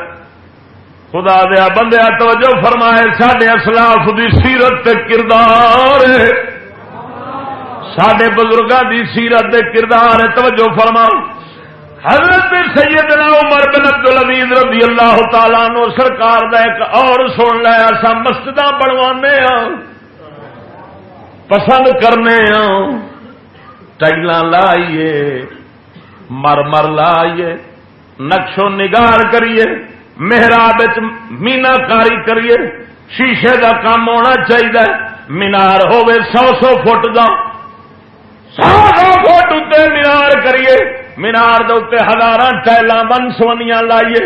خدا دیا بندیا توجہ فرمائے سڈے اسلاف دی سیرت تے کردار سڈے بزرگوں دی سیرت کردار توجہ فرما حضرت سیدنا عمر بن عبد العزیز رضی اللہ تعالی نو سرکار دا ایک اور سن لیا سا مسجد بنوانے ہاں پسند کرنے ہاں۔ ٹائل لائیے مر مر لائیے، نقشو نگار کریے، محراب مینا کاری کریے، شیشے کا کام ہونا چاہیے مینار ہوے سو سو فٹ کا سو سو فٹ اتنے مینار کریے، مینار دے ہزار ٹائل بن سونیاں لائیے۔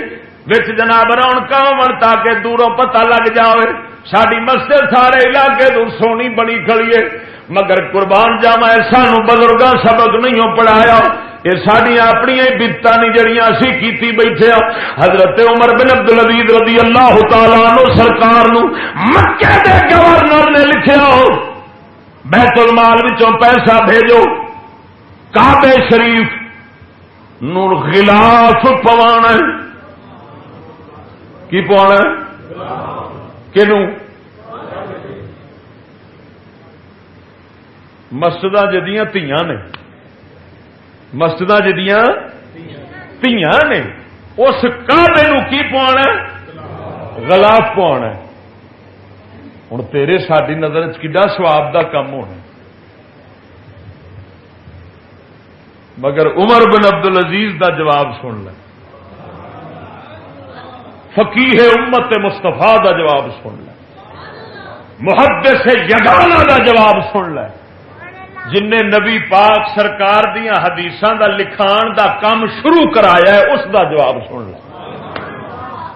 بچ جناب رونق ہو تاکہ دوروں پتہ لگ جائے ساری مسجد سارے علاقے دور سونی بڑی کھڑیے مگر قربان جاوا سانو بزرگ سبق نہیں پڑھایا۔ یہ ساری اپنی بتان جڑیاں اسی کیتی بیٹھے ہاں۔ حضرت عمر بن عبد العزیز رضی اللہ تعالی نو سرکار نو مکے دے گورنر نے لکھیا بیت المال وچوں پیسہ بھیجو۔ کعبے شریف نو غلاف پوانا کی پوانا کنو؟ مسجد جدیاں تیاں نے۔ مسجد جدیاں تیاں نے۔ اس کابے کی پوانا گلاف ہوں تیرے ساری نظر چڈا سواب دا کم ہونا مگر عمر بن عبد العزیز کا جواب سن لے فقیح امت مستفا دا جواب سن لے سے یگانا دا جواب سن لے جن نے نبی پاک سرکار دیا حدیث دا لکھان دا کام شروع کرایا ہے اس دا جواب سن لے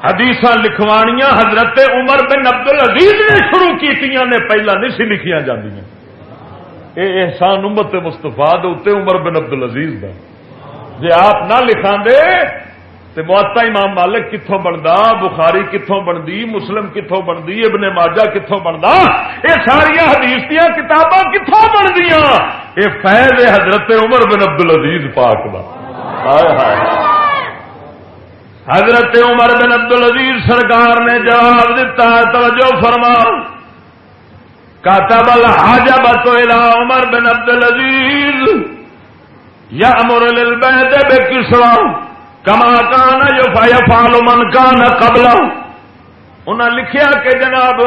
حدیث لکھوانیاں حضرت عمر بن عبد العزیز نے شروع کی نے، پہلا نہیں سی لکھیا جی یہ احسان امت مستفا دے عمر بن عبد العزیز کا جی آپ نہ لکھا دے تو موتا امام مالک کتوں بنتا بخاری کتوں بنتی مسلم کتوں بنتی ابن ماجا کتوں بنتا یہ ساریا حدیث دیا کتاباں کتوں بنتی یہ فیض حضرت عمر بن عبد العزیز پاک کا حضرت عمر بن عبد العزیز سرکار نے جواب دیتا توجہ فرما۔ کاتب الحاجب تو عمر بن عبد العزیز یا امر بے کسرا کما کان جو فایا من کان قبل۔ انہیں لکھیا کہ جناب،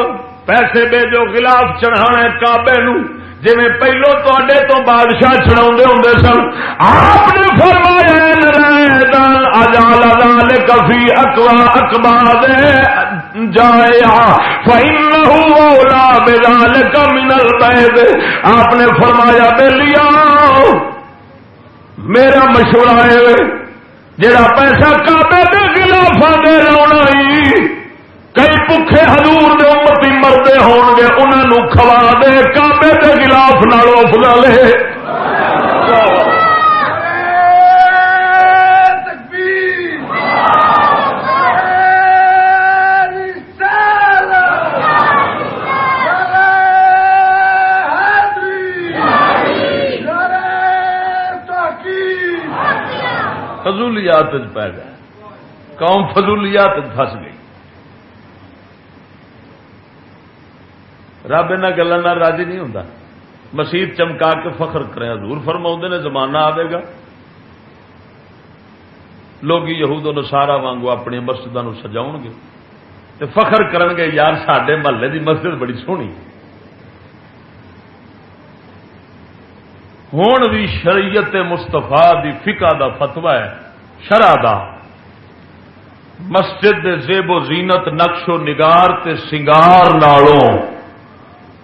پیسے بے جو خلاف چڑھا کابے نو۔ جی پہلو تے تو بادشاہ چڑھا ہوں سن۔ آپ نے فرمایا کفی اکوا اکبا دے جایا اولا بلال کمنل پید آپ نے فرمایا بے لیا میرا مشورہ ہے، جڑا پیسہ کابے کے خلاف دے لاؤنا کئی پکھے ہزور دے امتی مرد ہون گے انہوں کھوا دے کابے کے خلاف نالو فلا لے۔ فضولیات پی گئے۔ قوم فضولیات پس گئی۔ رب ان گلوں راضی نہیں ہوں مسیح چمکا کے فخر کرے۔ حضور فرما نے، زمانہ آئے گا۔ لوگ یہود نسارا وانگو اپنی مسجدوں سجاؤ گے۔ تو فخر کرن گے، یار سڈے محلے دی مسجد بڑی سونی۔ ہوں بھی شریعت مستفا دی فکا دا فتوا ہے۔ شرادا مسجد زیب و زینت، نقش و نگار تے سنگار نالوں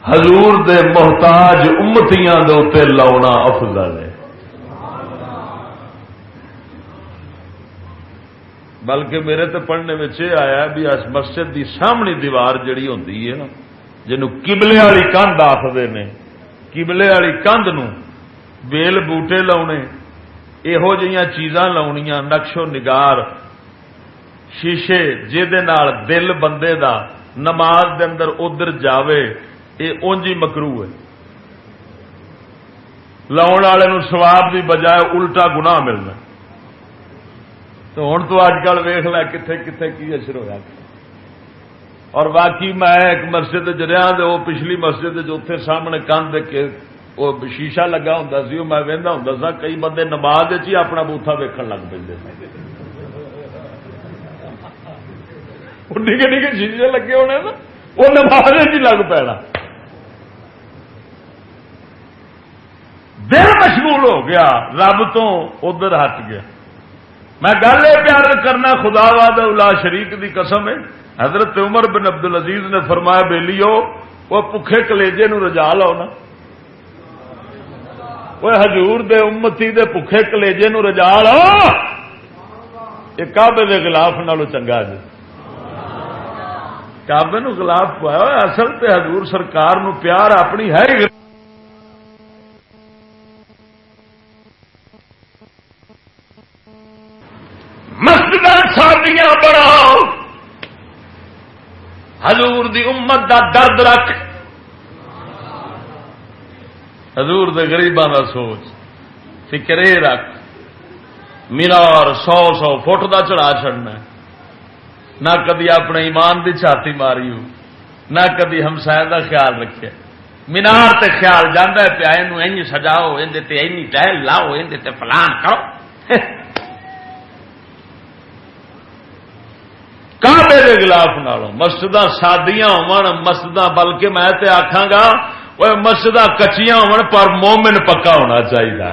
حضور دے محتاج امتیاں دے لاؤنا افضل ہے۔ بلکہ میرے تے پڑھنے میں یہ آیا بھی اس مسجد دی سامنی دیوار جڑی ہوتی ہے نا، جنوں قبلے والی کندھ آخر نے، قبلے والی کندھ نو بیل بوٹے لاؤنے یہو جہاں چیزاں لاؤنیاں نقش و نگار شیشے دل بندے دا نماز دے اندر ادھر جاوے یہ اونجی مکرو ہے لاؤ والے سواب کی بجائے الٹا گناہ ملنا تو ہوں تو اج کل ویخ ل کتنے کتنے کی اثر ہوا اور باقی میں ایک مسجد جریا وہ پچھلی مسجد جو سامنے کندھ وہ شیشہ لگا ہوں سی میں وہدا ہوں سا، کئی بندے نماز ہی اپنا بوتھا ویکن لگ پہ نکے نکے شیشے لگے ہونے نا، وہ نماز ہی لگ پینا۔ دل مشغول ہو گیا، رب تو ادھر ہٹ گیا۔ میں گل یہ پیار کرنا خدا واد الا شریک دی قسم ہے۔ حضرت عمر بن عبد العزیز نے فرمایا بے لیو وہ پکھے کلیجے نو رجا لاؤ نا۔ وہ حضور دے امتی دے پکھے کلیجے نو رجا لو یہ کابے دے خلاف نالو چنگا جی کابے نو خلاف پایا اصل تے حضور سرکار نو پیار اپنی ہے مسجد شادیاں بڑھاؤ حضور دی امت دا درد رکھ حضور دے غریباں دا سوچ فکرے رکھ، مینار سو سو فٹ دا چڑھا چڑنا نہ کدی اپنے ایمان دی چھاتی ماری ہو، نہ کدی ہمسائے دا خیال رکھے۔ مینار تے خیال جانا پیا یہ سجاؤ یہ ٹہل لاؤ یہ فلان کرو۔ کابے کے خلاف نالوں مسجد سادیاں ہو مسجد بلکہ میں آخا گا وہ مسجد کچیاں ہو پر مومن پکا ہونا چاہیے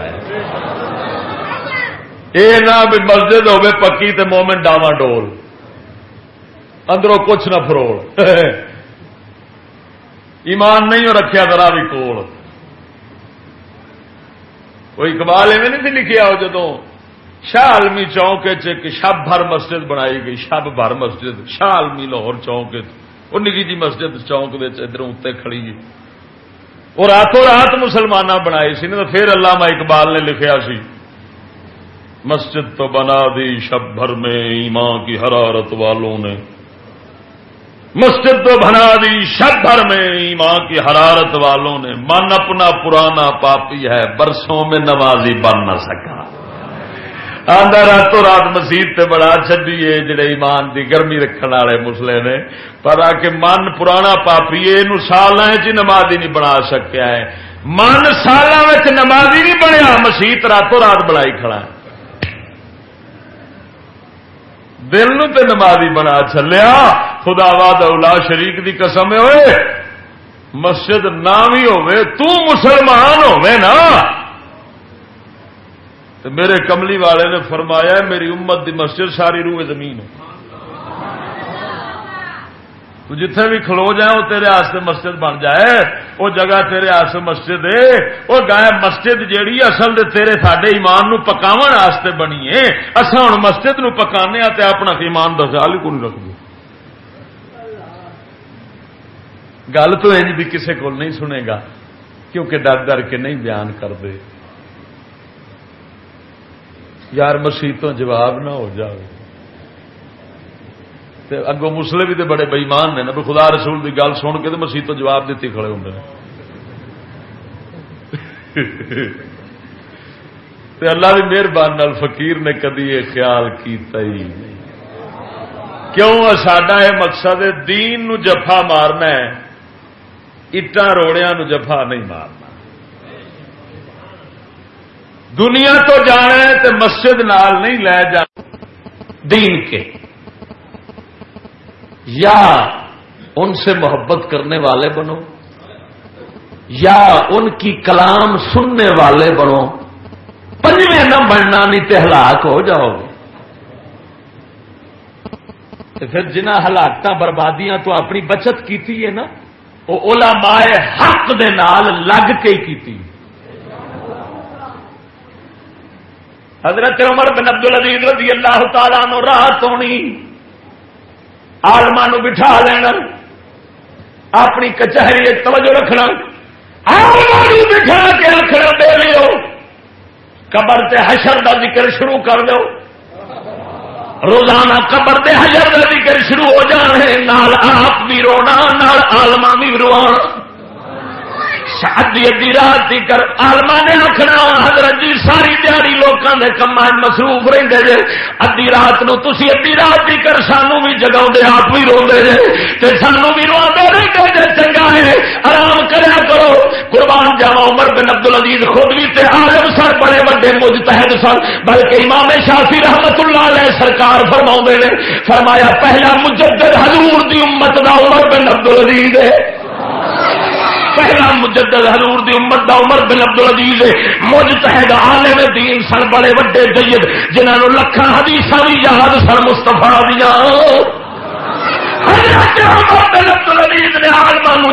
یہ نہ بھی مسجد ہوے پکی تے مومن ڈاوا ڈول اندروں کچھ نہ فروڑ ایمان نہیں ہو رکھیا ذرا بھی کول کوئی اقبال ایویں نہیں لکھیا ہو جدو شاہ عالمی چوک شب بھر مسجد بنائی گئی شب بھر مسجد شاہ عالمی لاہور چوک وہ نکی جی مسجد چوک ادھر اتنے کھڑی گئی وہ راتوں رات مسلمان بنائی سی تو پھر علامہ اقبال نے لکھیا سی، مسجد تو بنا دی شب بھر میں ایمان کی حرارت والوں نے۔ مسجد تو بنا دی شب بھر میں ایمان کی حرارت والوں نے۔ من اپنا پرانا پاپی ہے، برسوں میں نمازی بن نہ سکا۔ آدھا راتوں رات مسیح تے بڑا چڈیے جڑے ایمان دی گرمی رکھنے والے مسلے نے۔ پر آ کے من پرانا پاپی یہ سال نمازی نہیں بنا سکیا ہے۔ من سال نمازی نہیں بنیا، مسیح راتوں رات بنائی کھڑا ہے۔ دل نو تے نمازی بنا چلیا خدا واد اولا شریک دی قسم ہوئے مسجد نہ بھی ہوئے، تو مسلمان نا۔ تو میرے کملی والے نے فرمایا میری امت دی مسجد ساری روح زمین تو جتنے بھی کھلو جائے، وہ تیرے آستے مسجد بن جائے۔ وہ جگہ تیرے آستے مسجد ہے۔ وہ گائے مسجد جیڑی اصل دے تیرے ساڈے ایمان نو پکاو آستے بنی ہے۔ اصا ہوں مسجد نو پکانے تے اپنا ایمان کا خیال ہی کو نہیں رکھتے گل تو انج بھی کسے کو نہیں سنے گا، کیونکہ ڈر ڈر کے نہیں بیان کرتے یار مسیحتوں جواب نہ ہو جائے اگو مسلے بھی تو بڑے بئیمان نے خدا رسول کی گل سن کے تو مسیح تو جواب دیتی کھڑے ہوں اللہ بھی مہربان فقیر نے کدی یہ خیال کیتا ہی کیوں؟ ساڈا یہ مقصد دین نو جفا مارنا ہے اٹا روڑیا نو جفا نہیں مارنا۔ دنیا تو جانا ہے تو مسجد نال نہیں لے جا دین کے۔ یا ان سے محبت کرنے والے بنو۔ یا ان کی کلام سننے والے بنو۔ پنجے نہ بننا نہیں تو ہلاک ہو جاؤ گے پھر جنہ ہلاکت بربادیاں تو اپنی بچت کی ہے نا، وہ اولا مائے حق دے نال لگ کے کی حضرت عمر بن عبد العزیز رضی اللہ تعالیٰ نو راحت ہونی آلما بٹھا لینا، اپنی کچہری توجہ رکھنا آلما بٹھا کے رکھنا دے لو قبر تے حشر دا ذکر شروع کر دو۔ روزانہ قبر تے حشر دا ذکر شروع ہو جانے نال آپ بھی رونا، نال آلما بھی رونا ادی ادی رات کر آلما نے آخنا حضرت جی ساری دیہی لوگوں کے کما مصروف رہتے جے۔ ادی رات نو تھی ادی رات کی کر سانو بھی جگا آپ بھی روڈے جے۔ سانو بھی رو رہتے جے، چنگا ہے، آرام کریا کرو۔ قربان جاوا عمر بن عبد العزیز خود بھی تے عالم سر، بڑے بڑے مجتہد سن بلکہ امام شافی رحمت اللہ علیہ سرکار فرما نے، فرمایا پہلا مجدد حضور دی امت دا عمر بن عبد العزیز ہے۔ پہلا مجدد حضور دی امت دا عمر بن عبد العزیز مجتہد عالم دین سن بڑے وڈے سید، جنہاں نو لکھاں حدیثاں بھی یاد سن مصطفی دیاں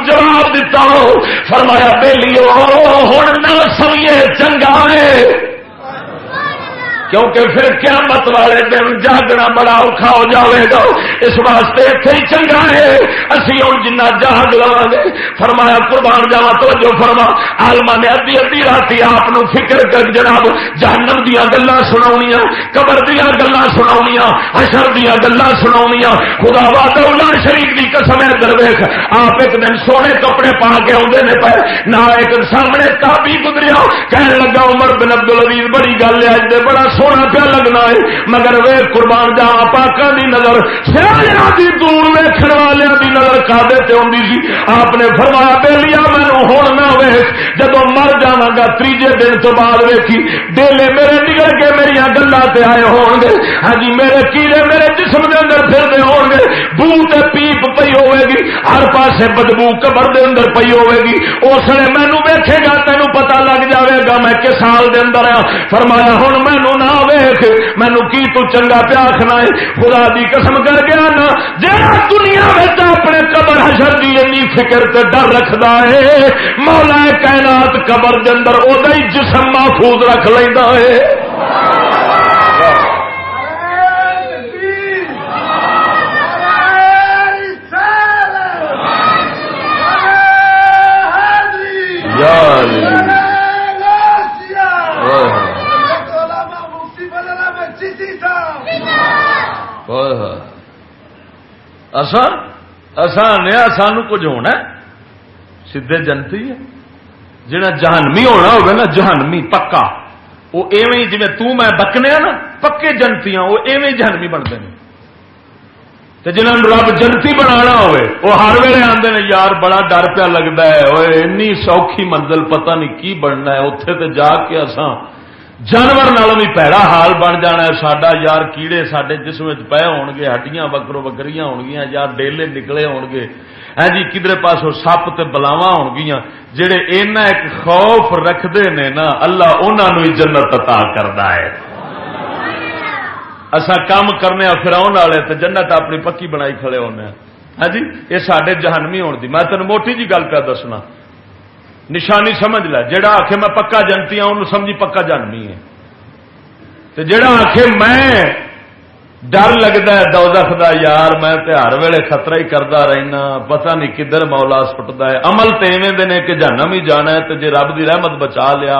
جواب دیتا فرمایا بہلی ہوں نہ سمجھے، چنگا ہے۔ کیونکہ پھر قیامت والے دن جاگنا بڑا اوکھا ہو جاوے گا۔ اس واسطے اتنے ہی چنگا ہے۔ اسی ہوں جنہ جاگ لوا گے۔ فرمایا، قربان جاوا تو جو فرما۔ آلما نے ادی ادی رات آپ فکر کر جناب، جہنم دیا گلا سنا قبر دیا گلا سنا اشر دیا گلا سنا خدا وا شریف کی قسم ہے درویش آپ ایک دن سونے کپڑے پا کے آدھے نے پہ نہ ایک سامنے کافی گزریا۔ کہنے لگا، عمر بن عبد العزیز، بڑی گل ہے بڑا سونا پیا لگنا ہے۔ مگر وے قربان جا پاکوں دی نظر دی دور ویکن والوں دی نظر کھادے تے آتی سی۔ آپ نے فرمایا بے لیا مینو ہوں نہ ویس جب مر جا گا تیجے دن تو بعد ویکھی۔ ڈیلے میرے نکل کے میری گلا آئے ہون گے۔ ہاں جی میرے کیڑے میرے جسم کے اندر پھرتے ہون گے۔ ہر پاسے بدبو قبر دے اندر پی ہوے گی۔ اس نے مینو ویکھے گا تینوں پتا لگ جاوے گا، میں کس سال دے اندر آ۔ فرمایا ہوں مینو نہ ویخ مینو کی تو چنگا پیا آخنا ہے؟ خدا دی قسم کر گیا نا جہاں دنیا اپنے قبر حشر دی انی فکر تے ڈر رکھدا ہے، مولا کائنات قبر دے اندر او دا ہی جسم محفوظ رکھ لینا ہے۔ نیا سان کچھ ہونا سیدے جنتی ہے جہاں جہانمی ہونا ہوگا نا جہانمی پکا وہ ایویں جی میں بکنے نا پکے جنتی وہ ایویں جہانمی بنتے ہیں جنہوں رب جنتی بنا وہ ہر ویلے آتے ہیں یار بڑا ڈر پیا لگتا ہے وہ اینی سوکھی منزل پتہ نہیں کی بننا ہے اتے تو جا کے اصا جانور نالوں بھی پیڑا حال بن جانا ہے۔ سڈا یار کیڑے سڈے جسم پے ہو گے ہڈیاں بکرو بکری ہو گیا یار ڈیلے نکلے ہو گے ہے ہاں جی کدھر پاس سپ تے بلاوا ہو گیا جہے اینا ایک خوف رکھتے ہیں نا، اللہ انہوں ہی جنت عطا کرتا ہے۔ اصا کام کرنے فراؤن والے تو جنت اپنی پکی بنائی کھڑے ہونے ہاں جی یہ سارے جہانوی ہونے میں تین موٹی جی گل پہ دسنا۔ نشانی سمجھ لے جا آخ میں پکا جنتی ہوں انہوں سمجھی پکا جانمی ہے۔ تو جڑا آخ میں ڈر لگتا ہے دودھ دا یار، میں ہر ویلے خطرہ ہی کرتا رہنا، پتہ نہیں کدھر مولا سٹتا ہے۔ عمل تو ایویں دے کہ جانم ہی جانا ہے تو جی رب کی رحمت بچا لیا۔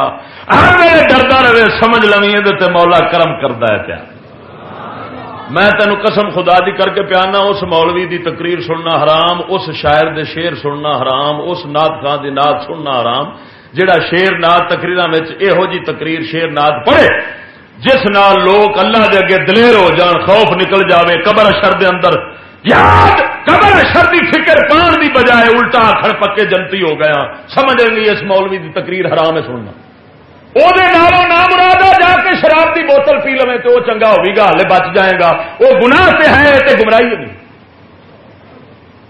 ہر ویلے ڈرتا رہے، سمجھ لوی مولا کرم کرتا ہے پیا میں تینو قسم خدا دی کر کے پیانا، اس مولوی دی تقریر سننا حرام، اس شاعر دے شیر سننا حرام، اس نات خان دی نات سننا حرام۔ جڑا شیر نات تقریر یہو جی تقریر شیر نات پڑھے، جس نال لوگ اللہ دے اگے دلیر ہو جان، خوف نکل جاوے، قبر اشر دے اندر۔ یاد، قبر اشر دی فکر پان دی بجائے الٹا آخر پکے جنتی ہو گیا۔ سمجھ نہیں اس مولوی دی تقریر حرام ہے سننا۔ وہ مرادہ جا کے شراب کی بوتل پی لو تو وہ چنگا ہوگا ہلے بچ جائے گا وہ گنا سے ہے تو گمراہی نہیں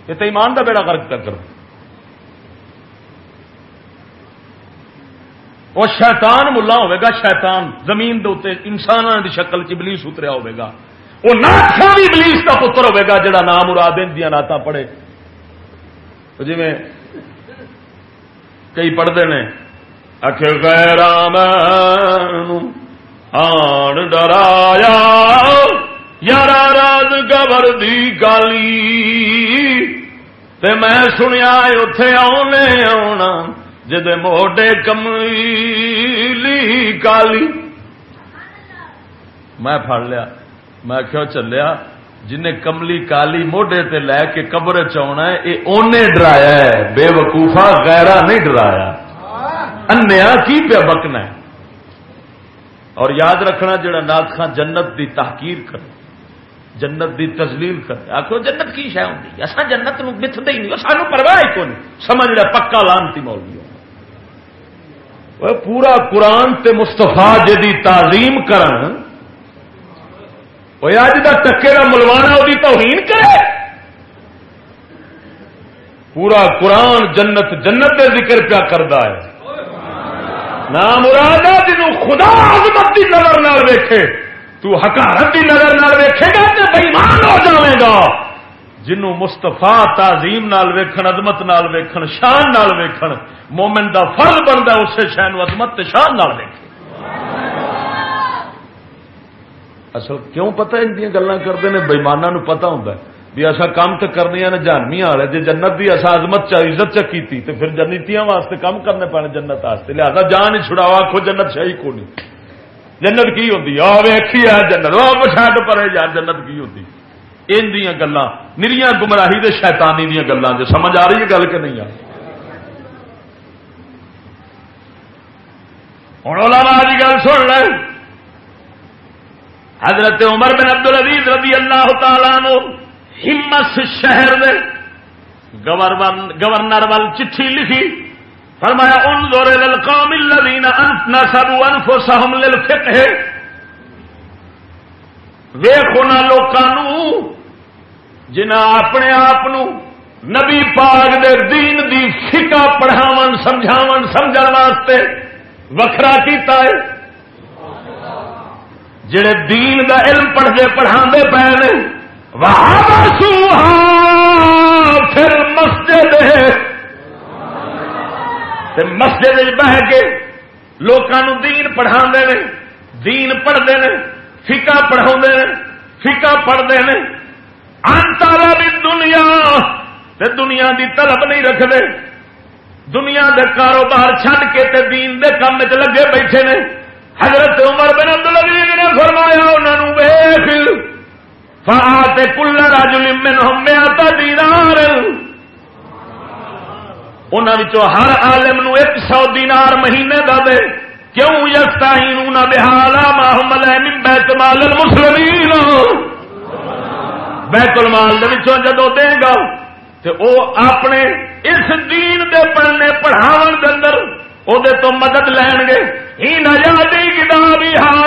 یہ تو ایمان کا بیڑا کرک کر وہ شیطان ملا ہوگا شیطان زمین دے انسان کی شکل چ بلیس اتریا ہوگا وہ ناتھا بھی بلیس کا پتر ہوگا جڑا نام مراد دیا نعت پڑھے جی کئی پڑھتے ہیں اکھ غیرام آن ڈرایا یار راز گبر دی گالی تے میں سنیا اتے آنے آنا جدے موڈے کملی کالی میں پڑ لیا میں کیوں چلیا جن کملی کالی موڈے تے لے کے قبر چنا ہے یہ اونے ڈرایا ہے بے وقوفا گہرا نہیں ڈرایا انیا کی پیا بکنا ہے؟ اور یاد رکھنا جڑا نات خان جنت دی تحقیر کر جنت دی تزلیل کر آخو جنت کی شہ ہوں اصا جنت متھتے ہی نہیں سانو پرواہ ہی کون؟ سمجھ لیا، پکا لانتی مولوی پورا قرآن تے مستفا جی تعظیم کرن اج کا ٹکے کا ملوانا وہی توہین کرے۔ پورا قرآن جنت جنت دے ذکر پیا کرتا ہے۔ نام مراد جن خدا عظمت کی نظر نہ ویکھے، تو حکارت کی نظر نہ ویکھے گا تو بےمان ہو جائے گا۔ جنوں مستفا تعظیم نال ویکھن، عظمت نال ویکھن، شان نال ویکھن، مومن دا فرض بنتا اسے شہن عظمت تے شان نال ویکھے۔ اصل کیوں پتہ ان گلیں کرتے ہیں بےمانہ پتا ہوں بھی اصا کام تو کرنے نا جانمی والے جی جنت کی اصا عزمت عزت چکی تھی تو پھر جنتیاں واسطے کام کرنے پینے جنت واسطے۔ لہٰذا جان ہی چھڑاوا آخو جنت شاہی کو نہیں جنت کی ہوتی آ ویکھی ہے جنت۔ چھڈ پڑے یار، جنت کی ہوتی ان گلا نری گمراہی دے شیطانی دیا گلان جو سمجھ آ رہی ہے گل کہ نہیں آ؟ ہوں علماء کی گل سن لے۔ حضرت عمر بن عبد العزیز رضی اللہ تعالیٰ نو ہمس شہر دے۔ گورنر وال چٹھی لکھی۔ فرمایا ان دورے للقوم الذین نسبوا انفسهم للفقه ویکھو نا لوکاں جنہ اپنے آپ نبی پاک دے دین دی فکا پڑھاو سمجھاو سمجھ واسطے وکھرا کیتا ہے۔ جڑے دین دا علم پڑھتے پڑھا پے نے پھر مسجد مسجد بہ کے لوگوں دین پڑھا دین پڑھتے ہیں فکا پڑھا فکا پڑھتے ہیں انتالا بھی دنیا، تے دنیا دی طلب نہیں رکھتے دنیا دے کاروبار چھڈ کے تے دین دے کام چ لگے بیٹھے نے۔ حضرت عمر بن عبد العزیز نے فرمایا انہوں نے ویخ فاتے کل راجل منہم میں آتا دینار انہوں ہر عالم نو ایک سو دینار مہینے دا دے. کیوں یستا ہی نہ بحالا محمد بیت مال المسلمین. بیت المال جدو دے گا تو او اپنے اس دین دے پڑھنے پڑھاو دے اندر او دے تو مدد لین گے. ہی نہ یادی کتابی ہاں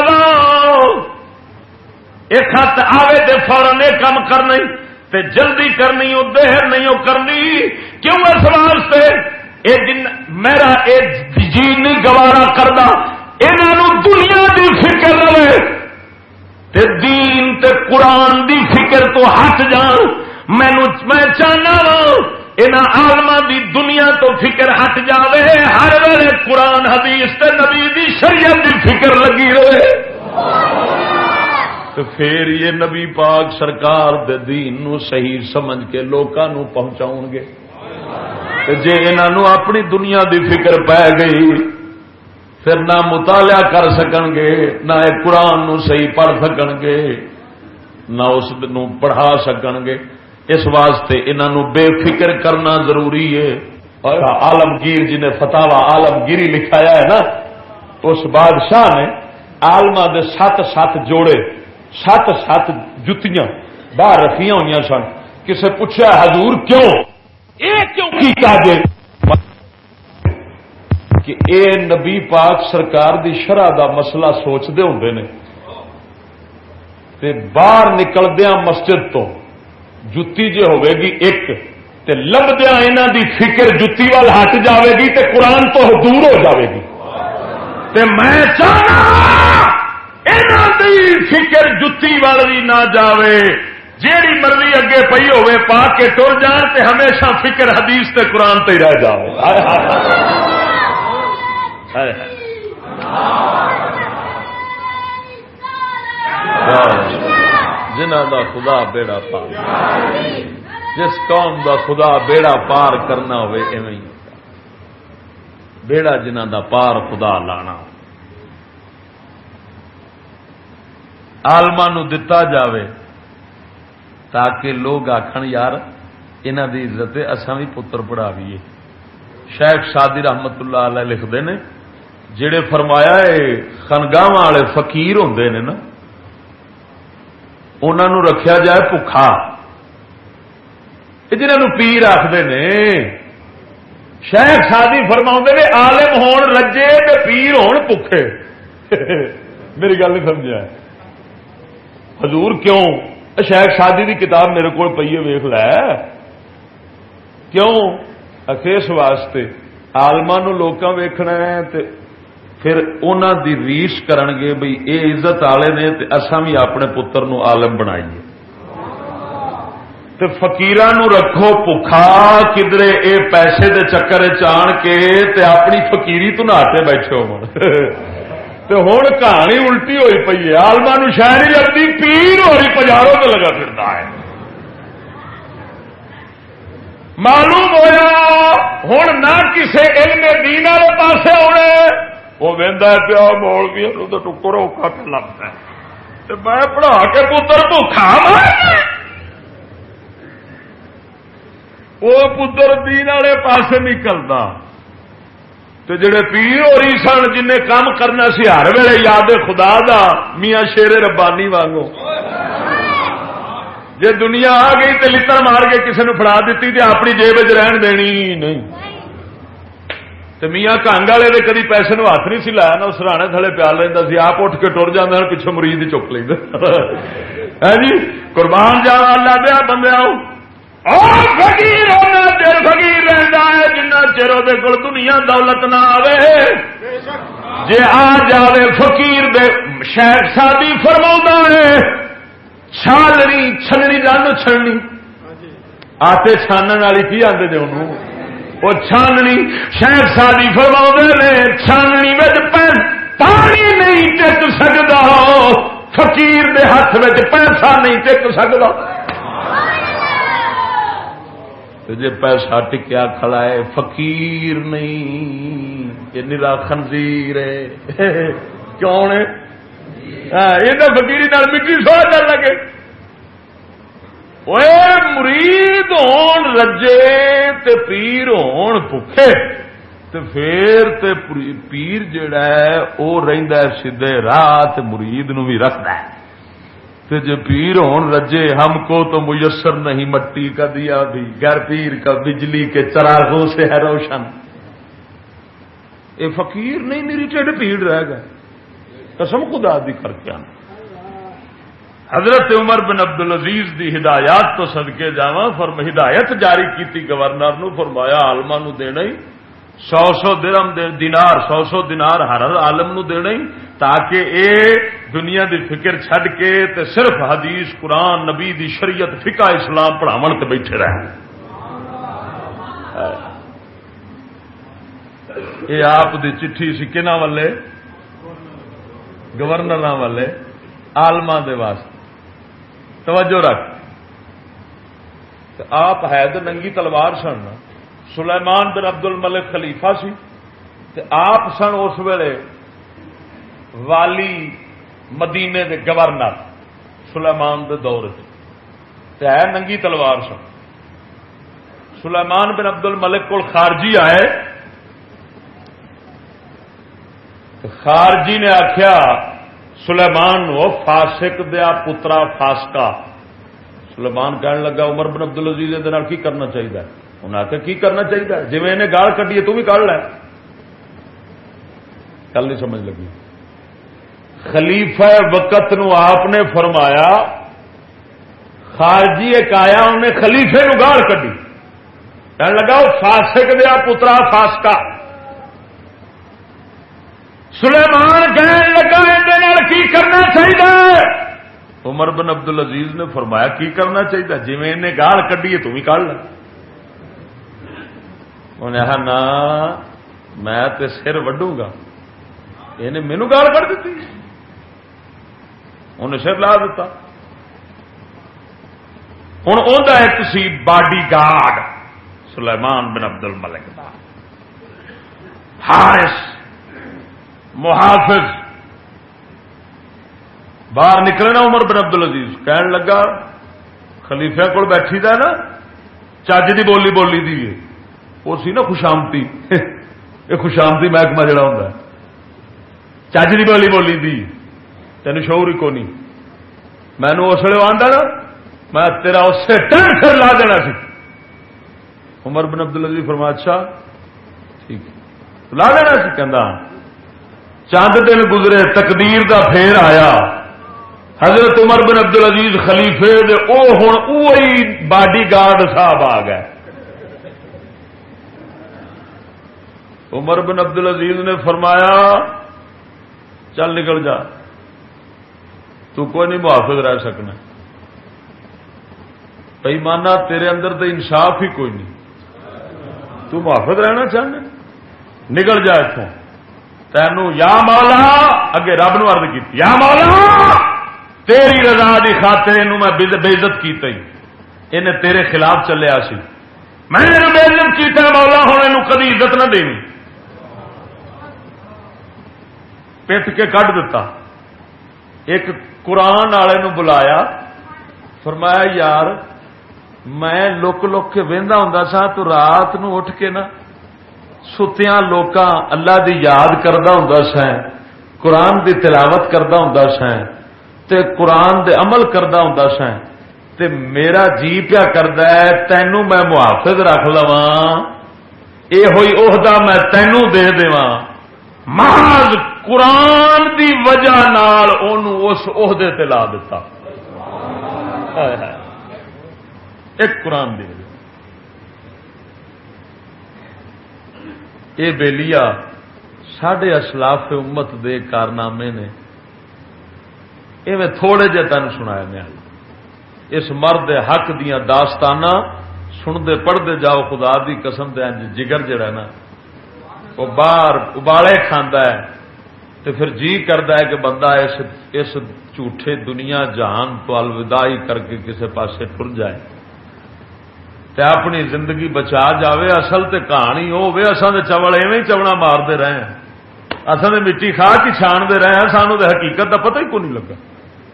ایک خط آوے تے فورن یہ کام کرنی تے جلدی کرنی وہ دہر نہیں وہ کرنی۔ کیوں اس واسطے؟ اے دن میرا اے جی نہیں گوارا کرنا انہوں دنیا دی فکر رہے۔ تے دین، تے قرآن دی فکر تو ہٹ جان۔ مینو میں چاہنا ہاں وا آلما دی دنیا تو فکر ہٹ جاوے۔ ہر ویلے قرآن، حدیث تے نبی دی شریعت دی فکر لگی رہے۔ تو پھر یہ نبی پاک سرکار دے دین نو صحیح سمجھ کے لوگوں پہنچاؤ گے۔ جی انہوں اپنی دنیا دی فکر پی گئی، پھر نہ مطالعہ کر سکن گے، نہ قرآن نو صحیح پڑھ سکن گے، نہ اس نو پڑھا سکن گے۔ اس واسطے انہوں بے فکر کرنا ضروری ہے۔ اور آلمگیر جی نے فتوا آلمگیری لکھایا ہے نا، اس بادشاہ نے آلما دے سات سات جوڑے سات سات جتیاں باہر رکھیا ہوئی سن۔ کسے پوچھا حضور کیوں؟ اے کیوں؟ کیتا جے کہ اے نبی پاک سرکار دی شرح دا مسئلہ سوچتے ہوں نے۔ تے باہر نکلدیا مسجد تو جتی جے ہوئے گی ایک تے لبدیا انہ دی فکر جتی وال ہٹ جاوے گی تے قرآن تو دور ہو جاوے گی۔ تے میں چاہنا فکر جتی والی نہ جاوے، جیڑی مرضی اگے پی ہوے پا کے ٹر جان تے ہمیشہ فکر حدیث تے قرآن تے رہ جاؤ۔ جنہ دا خدا بیڑا پار۔ جس قوم دا خدا بیڑا پار کرنا ہوئے ایویں بیڑا جنہ دا پار خدا لانا ہو آلما دتا جاوے تاکہ لوگ آخر یار انہ دی عزت اصا بھی پتر پڑھاویے شیخ شادی رحمت اللہ علیہ لکھتے ہیں جڑے فرمایا خنگاہ والے فقیر ہوں نے نا انہوں رکھیا جائے بکھا جنہوں پیر آخر نے شیخ شادی فرما نے آلم ہون رجے پیر ہون بکھے میری گل نہیں سمجھا حضور کیوں؟ شاید شادی دی کتاب میرے کو پیے ویخ کیوں؟ اکیس واسطے آلما لوکاں ویکھنا ہے تے پھر انہوں دی ریس کرن گے بھئی اے عزت والے نے تے اساں بھی اپنے پتر نو عالم بنائیے۔ تے فقیران رکھو پکھا، کدرے اے پیسے دے چکر چان کے تے اپنی فقیری تو نہ ناٹے بیٹھے ہو ہوں کہانی الٹی ہوئی پی ہے آلما شاید نہیں لگتی پیر ہو رہی پجاروں سے لگا پھرتا ہے معلوم ہوا ہوں نہ کسی علم دین والے پاس آنے وہ وہدا پیا مول بھی تو ٹکر اوکھا پہ لگتا ہے میں پڑھا کے پتر بھوکھا وہ پتر دین والے پاس نکلتا تو جڑے پیر ہو رہی سن جن کام کرنا سی، ہر ویلے یاد خدا دا، میاں شیر ربانی وانگو جی دنیا آ گئی تو لڑ مار کے کسی نے فڑا دیتی تو اپنی جیب رہن دینی۔ نہیں۔ میاں کنگ والے نے کدی پیسے نو ہاتھ نہیں سی لایا، نہ سرانے تھلے پیال لینا سی، آپ اٹھ کے ٹر جانا پچھو مریض چک لینا ہے ہاں جی قربان جانا اللہ دیا بندے اور فقیر ہونا چر فقیر رہتا ہے، جنہ چر وہ دنیا دولت نہ آئے جی آ جائے فقیر دے شہر شادی فرما ہے، چھالنی، چھلنی جان چھلنی۔ آتے چھانن والی کی آتے جی انہوں وہ چھاننی شہر سادی فرما نے چھاننی پانی نہیں ٹک سکتا فقیر دے ہاتھ میں پیسہ نہیں ٹک سکتا جی پیسہ ٹکیا کھڑا ہے، فقیر نہیں، یہ نرا خنزیر ہے۔ کیوں یہ تو فکیری مٹی سو کر لگے۔ مرید ہون رجے تے پیر ہون بھوکے تے پھر تے پیر جڑا ہے وہ رہندا ہے سیدھے راہ مرید نو بھی رکھدا ہے۔ تے جو پیر ہون رجے ہم کو تو میسر نہیں مٹی کا دیا بھی گھر پیر کا بجلی کے چراغوں سے ہے روشن۔ اے فقیر نہیں میری ٹھڈ پیڑ رہ گئے۔ قسم خدا دی کر کے آنا۔ حضرت عمر بن عبد العزیز دی ہدایات تو سدکے جا فرم ہدایت جاری کی گورنر نو، فرمایا آلما نو دینا ہی۔ سو سو درم دینار، سو سو دینار ہر ہر عالم نو دینا تاکہ اے دنیا دی فکر چھڈ کے تے صرف حدیث، قرآن، نبی دی شریعت، فقہ اسلام پڑھاو تے بیٹھے رہے۔ یہ آپ دی چٹھی سی کہنا والے؟ گورنر والے آلما دے واسطے۔ توجہ رکھ۔ آپ ہے تو ننگی تلوار سن سلیمان بن ابد الملک خلیفہ سی آپ سن اس ویلے والی مدینے دے گورنر سلیمان دے دور ہے ننگی تلوار سن۔ سلیمان بن ابد الملک کو خارجی آئے۔ خارجی نے آخیا سلیمان وہ فاسک دیا پترا فاسکا سلیمان کہنے لگا، عمر بن عبد العزیز کی کرنا چاہیے انہیں آخر کی کرنا چاہیے جی میں گال کٹی تو بھی کڑ لے۔ کل نہیں سمجھ لگی۔ خلیفہ وقت نو آپ نے فرمایا، خارجی ایک آیا انہیں خلیفے نو گال کٹی کہنے لگا، وہ فاسک دیا پترا فاسکا سلیمان کہنے لگا کی کرنا چاہیے عمر بن عبد العزیز نے فرمایا، کی کرنا چاہیے جی انہیں گال کڈی تو بھی کال انہیں نا میں تے سر وڈوں گا یہ مینو گال کر دیتی انہیں سر لا دیتا ہوں اندر ایک سی باڈی گارڈ سلیمان بن ابد الملک کا ہارس محافظ باہر نکلے نا عمر بن عبد العزیز کہن لگا خلیفے کو بیٹھی دا نا چج کی بولی بولی دی وہ سی نا خوشامتی۔ یہ خوشامتی محکمہ جڑا ہوں چج کی بولی بولی دی۔ تین شعور ہی کونی۔ میں اس ویل آدھا نا، میں تیرا اسے ٹائم پھر لا دینا سی۔ عمر بن عبد العزیز فرما اچھا ٹھیک۔ لا دینا سی کہ چند دن گزرے تقدیر دا پھیر آیا۔ حضرت عمر بن عبد العزیز خلیفے دے، او ہوں اوہی باڈی گارڈ صاحب آ گئے۔ عمر بن عبد العزیز نے فرمایا، چل نکل جا، تو کوئی نہیں محافظ رہ سکنا۔ بھائی، مانا تیرے اندر تو انصاف ہی کوئی نہیں۔ تو محافظ رہنا چاہنا۔ نکل جا اتوں تینو یا مولا، اگے رب نو کی یا مولا، تیری رضا دی خاطر میں بےزت کی انہیں تیرے خلاف چلیا سی میں بےزت کیتا مولا، ہوں یہ کدی عزت نہ دینی۔ پٹ کے کھ دیتا ایک قرآن والے نو بلایا فرمایا یار میں لک لک کے وہدا ہوں سا تو رات نو اٹھ کے نا ستیا لوگ اللہ دی یاد کرتا ہوں سیں قرآن دی تلاوت کرتا ہوں سیں تے قرآن دے عمل کرتا ہوں سیں تے میرا جی پیا کرتا ہے تینوں میں محافظ رکھ لوا یہ ہوئی عہدہ میں تینوں دے محض قرآن دی وجہ نال اس عہدے تے لا دیتا ایک قرآن دی وجہ یہ بےلیا سڈے اسلاف امت دے کارنامے نے یہ میں تھوڑے جہ تین سنایا میں اس مرد حق دیا داستانہ سنتے پڑھتے جاؤ، خدا دی قسم دے جگر جڑا نا، وہ باہر ابالے کھانا ہے۔ تو پھر جی کرتا ہے کہ بندہ اس اس جھوٹے دنیا جہان تو الوداعی کر کے کسی پاسے ٹر جائے۔ تے اپنی زندگی بچا جاوے، اصل تے کہانی ہو اصل چوڑ ایویں چونا مارتے رہے ہیں۔ اصل مٹی کھا کے چھانتے رہے ہیں سانو تو حقیقت کا پتہ ہی کو نہیں لگا۔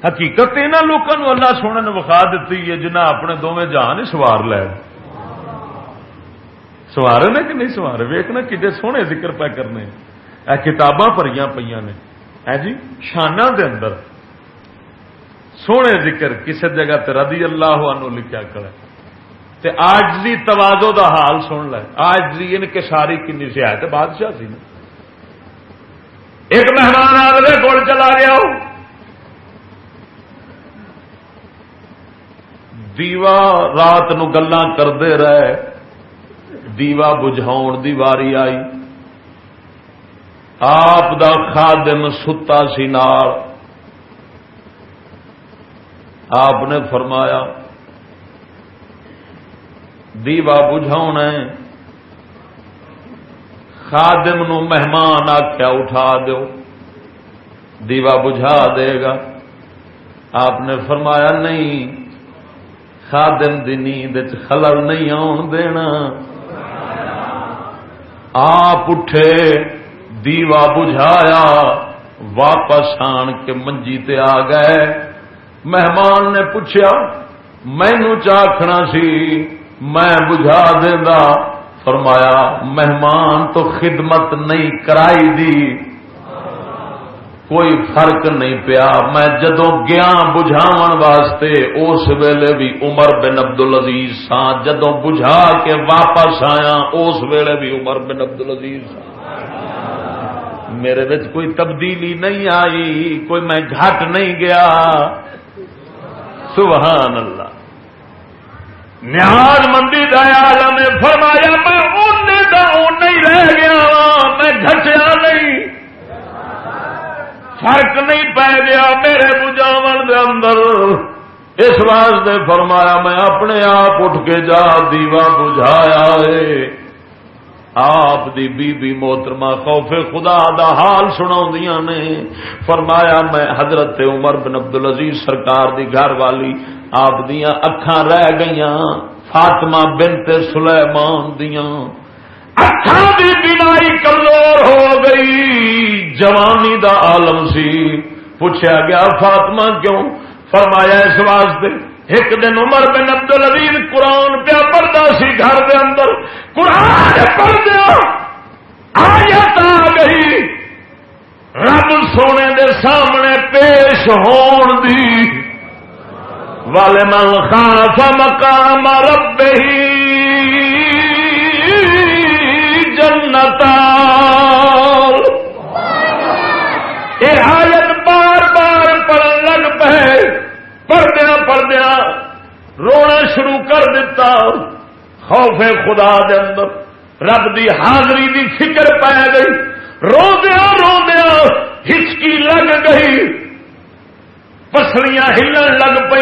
حقیقت یہاں لوگوں اللہ سونے نے وکھا دیتی ہے جنہیں اپنے دونوں جہان ہی سوار لے۔ سوارے نے کہ نہیں سوارے؟ ویکنا کتنے سونے ذکر پہ کرنے۔ کتاباں پریاں پہ نے۔ ہے جی شانہ دے اندر سونے ذکر کسی جگہ تے رضی اللہ عنہ لکھا کرے تے آج دی توازو دا حال سن لے۔ آج دی ان کے ساری کنی سے آئے تے بادشاہ سی نا۔ ایک مہمان آگے کول چلا گیا ہو۔ دیوا رات نو گلا کرتے رہے۔ دیوا بجھاؤ دی واری آئی۔ آپ دا خادم ستا سی نال۔ آپ نے فرمایا، دیوا بجھاؤ خادم نو مہمان آخیا اٹھا دو دیوا بجھا دے گا۔ آپ نے فرمایا، نہیں، خادم دی نیند خلل نہیں آن دینا۔ آپ اٹھے۔ دیوا بجھایا، واپس آن کے منجی تے آ گئے۔ مہمان نے پوچھا مینو چاخنا سی؟ میں بجھا دینا فرمایا، مہمان تو خدمت نہیں کرائی دی۔ کوئی فرق نہیں پیا۔ میں جدو گیا بجھاو واسطے، اس ویلے بھی عمر بن ابدل عزیز سا جدو بجھا کے واپس آیا اس ویلے بھی عمر بن ابدل عزیز سا میرے بچ کوئی تبدیلی نہیں آئی، کوئی میں گھٹ نہیں گیا۔ سبحان اللہ۔ نیاز مندی دیا نے فرمایا، میں ان رہ گیا ہاں، میں گھٹیا نہیں۔ فرق نہیں پی گیا میرے بجاو اندر۔ اس واسطے فرمایا، میں اپنے آپ اٹھ کے جا دیوا بجھایا ہے۔ آپ دی بی بی محترمہ خوف خدا دا حال سنا نے فرمایا میں حضرت عمر بن عبد العزیز سرکار دی گھر والی آپ دیا اکھاں رہ گئی فاطمہ بنت سلیمان دیاں۔ اکھاں دی بینائی کمزور ہو گئی، جوانی دا عالم سی۔ پوچھا گیا، فاطمہ کیوں؟ فرمایا اس واسطے ایک دن عمر بن عبد العزیز قرآن پیا پڑھتا سی گھر دے اندر، قرآن پڑھ دیا آیت آ گئی۔ رب سونے دے سامنے پیش ہون دی۔ والے من خاف مقام رب ہی جنتا۔ پڑھدیا پڑھدیا رونا شروع کر دیتا خوف خدا دے اندر۔ رب دی حاضری دی فکر پی گئی۔ روندیا روندیا ہچکی لگ گئی۔ پسلیاں ہلن لگ پہ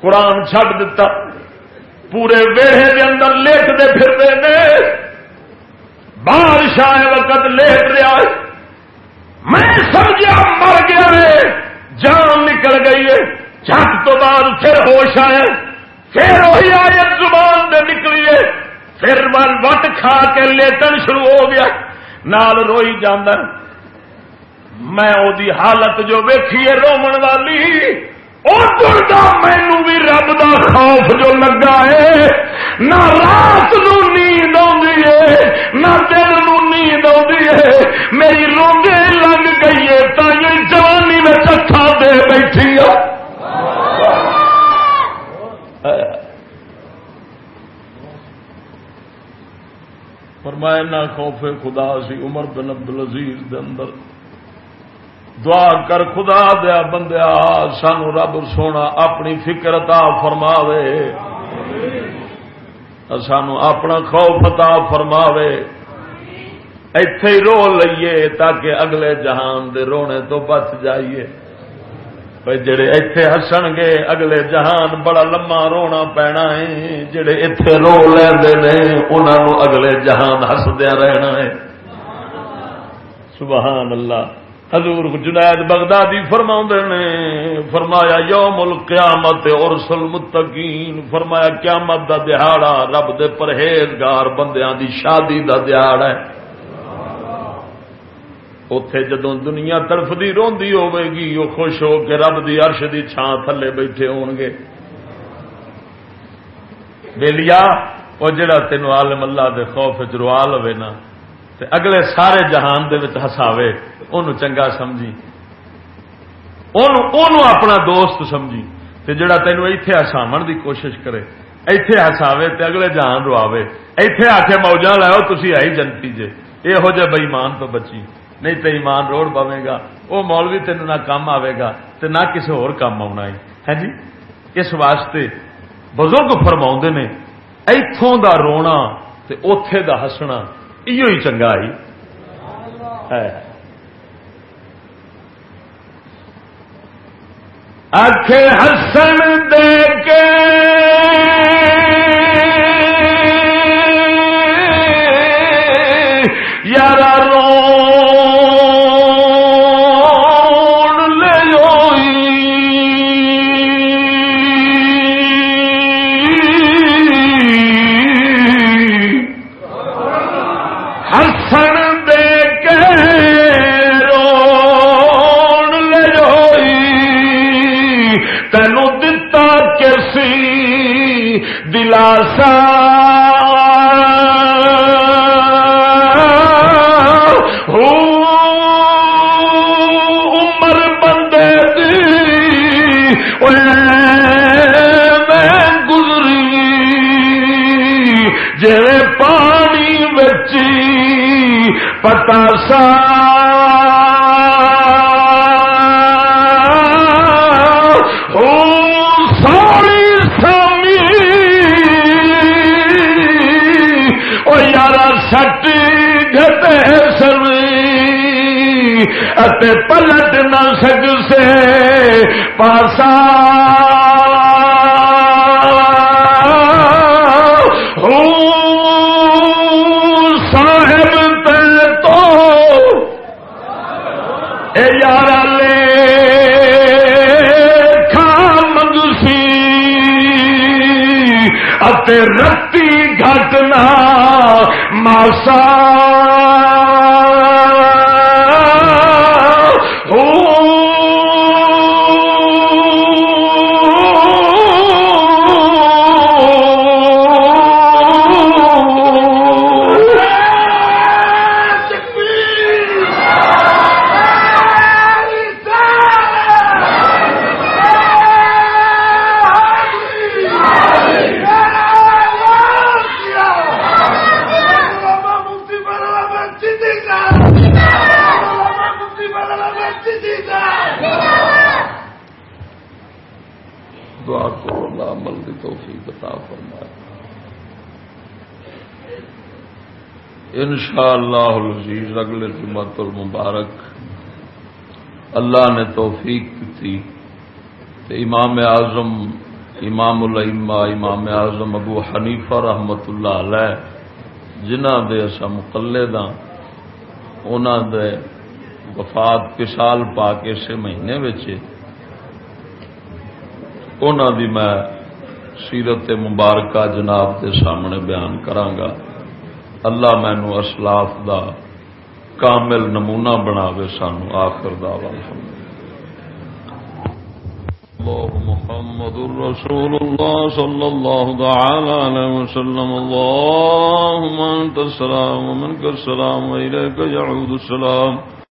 قرآن چھڈ دیتا پورے ویڑے کے اندر لیٹتے پھرتے ہیں بادشاہ وقت لیٹ رہا میں سمجھا مر گیا جان نکل گئی ہے۔ جھٹ تو بعد پھر ہوش آئے۔ پھر وہی آئے زبان دے نکلی ہے۔ پھر من وٹ کھا کے لیٹن شروع ہو گیا۔ نال روئی جانا میں وہ حالت جو ویکھی ہے رومن والی ادھر مینو بھی رب دا خوف جو لگا ہے۔ نہ رات نو نیند آئی ہے، نہ دل نو نیند آئی ہے۔ میری روگے لگ گئی ہے تھی جوانی دے بیٹھی فرمایا، نہ خوف خدا سی، عمر بن عبد العزیز دے اندر۔ دعا کر خدا دیا بندیا، سانو رب سونا اپنی فکر عطا فرماوے۔ سانو اپنا خوف عطا فرماوے۔ ایتھے ہی رو لئیے تاکہ اگلے جہان دے رونے تو بچ جائیے۔ جڑے ایتھے ہسن گے، اگلے جہان بڑا لما رونا پینا ہے۔ جڑے ایتھے رو لے انہوں اگلے جہان ہسدیا رہنا ہے۔ سبحان اللہ۔ حضور جنید بغدادی فرما نے، فرمایا، یوم القیامت ارسل متقین فرمایا، قیامت دا دہاڑا رب دے پرہیزگار بندیاں دی شادی دا دہاڑا ہے۔ اتے جدو دنیا تڑفتی روی ہوگی وہ خوش ہو کے رب دی عرش دی چھان تھلے بیٹھے ہون گے۔ بےلیا وہ جڑا تین عالم اللہ دے خوف چروا لو نا، تے اگلے سارے جہان دے وچ ہساوے انہوں چنگا سمجھی۔ انہوں اپنا دوست سمجھی۔ تے جڑا تینوں ایتھے ہساو دی کوشش کرے، ایتھے ہساوے تے اگلے جہان رواوے۔ ایتھے آ کے موجہ لاؤ تھی آئی جنتی جے۔ یہو جہ بئیمان تو بچی۔ نہیں تو ایمان روڑ پوے گا۔ وہ مولوی تین نہ کام آئے گا تو نہ کسی ہور کام آنا ہے۔ ہے جی؟ اس واسطے بزرگ فرما نے اتوں دا رونا تے اوتھے دا ہسنا یہ چنگا ہی ہے ہسن دے کے دلاسا عمر بندے میں گزری۔ جی پانی بچی پتا سا پلٹ نہ سک سے پاسا صاحب تے تو۔ اے یار لے کھان سی رتی گھٹنا، ماسا۔ اللہ نے توفیق کی امام اعظم، امام الما امام اعظم ابو حنیفہ رحمت اللہ علیہ جنہ دے اصا مقلد ہاں دے وفات پسال پا کے اسے مہینے انہوں دی میں سیرت مبارکہ جناب کے سامنے بیان کرانگا اللہ مینو اسلاف دا کامل نمونہ بناوے سانو آخر اللہ محمد الرسول اللہ صلی اللہ تعالی علیہ وسلم۔ اللهم أنت السلام ومنك السلام وإليك یعود السلام۔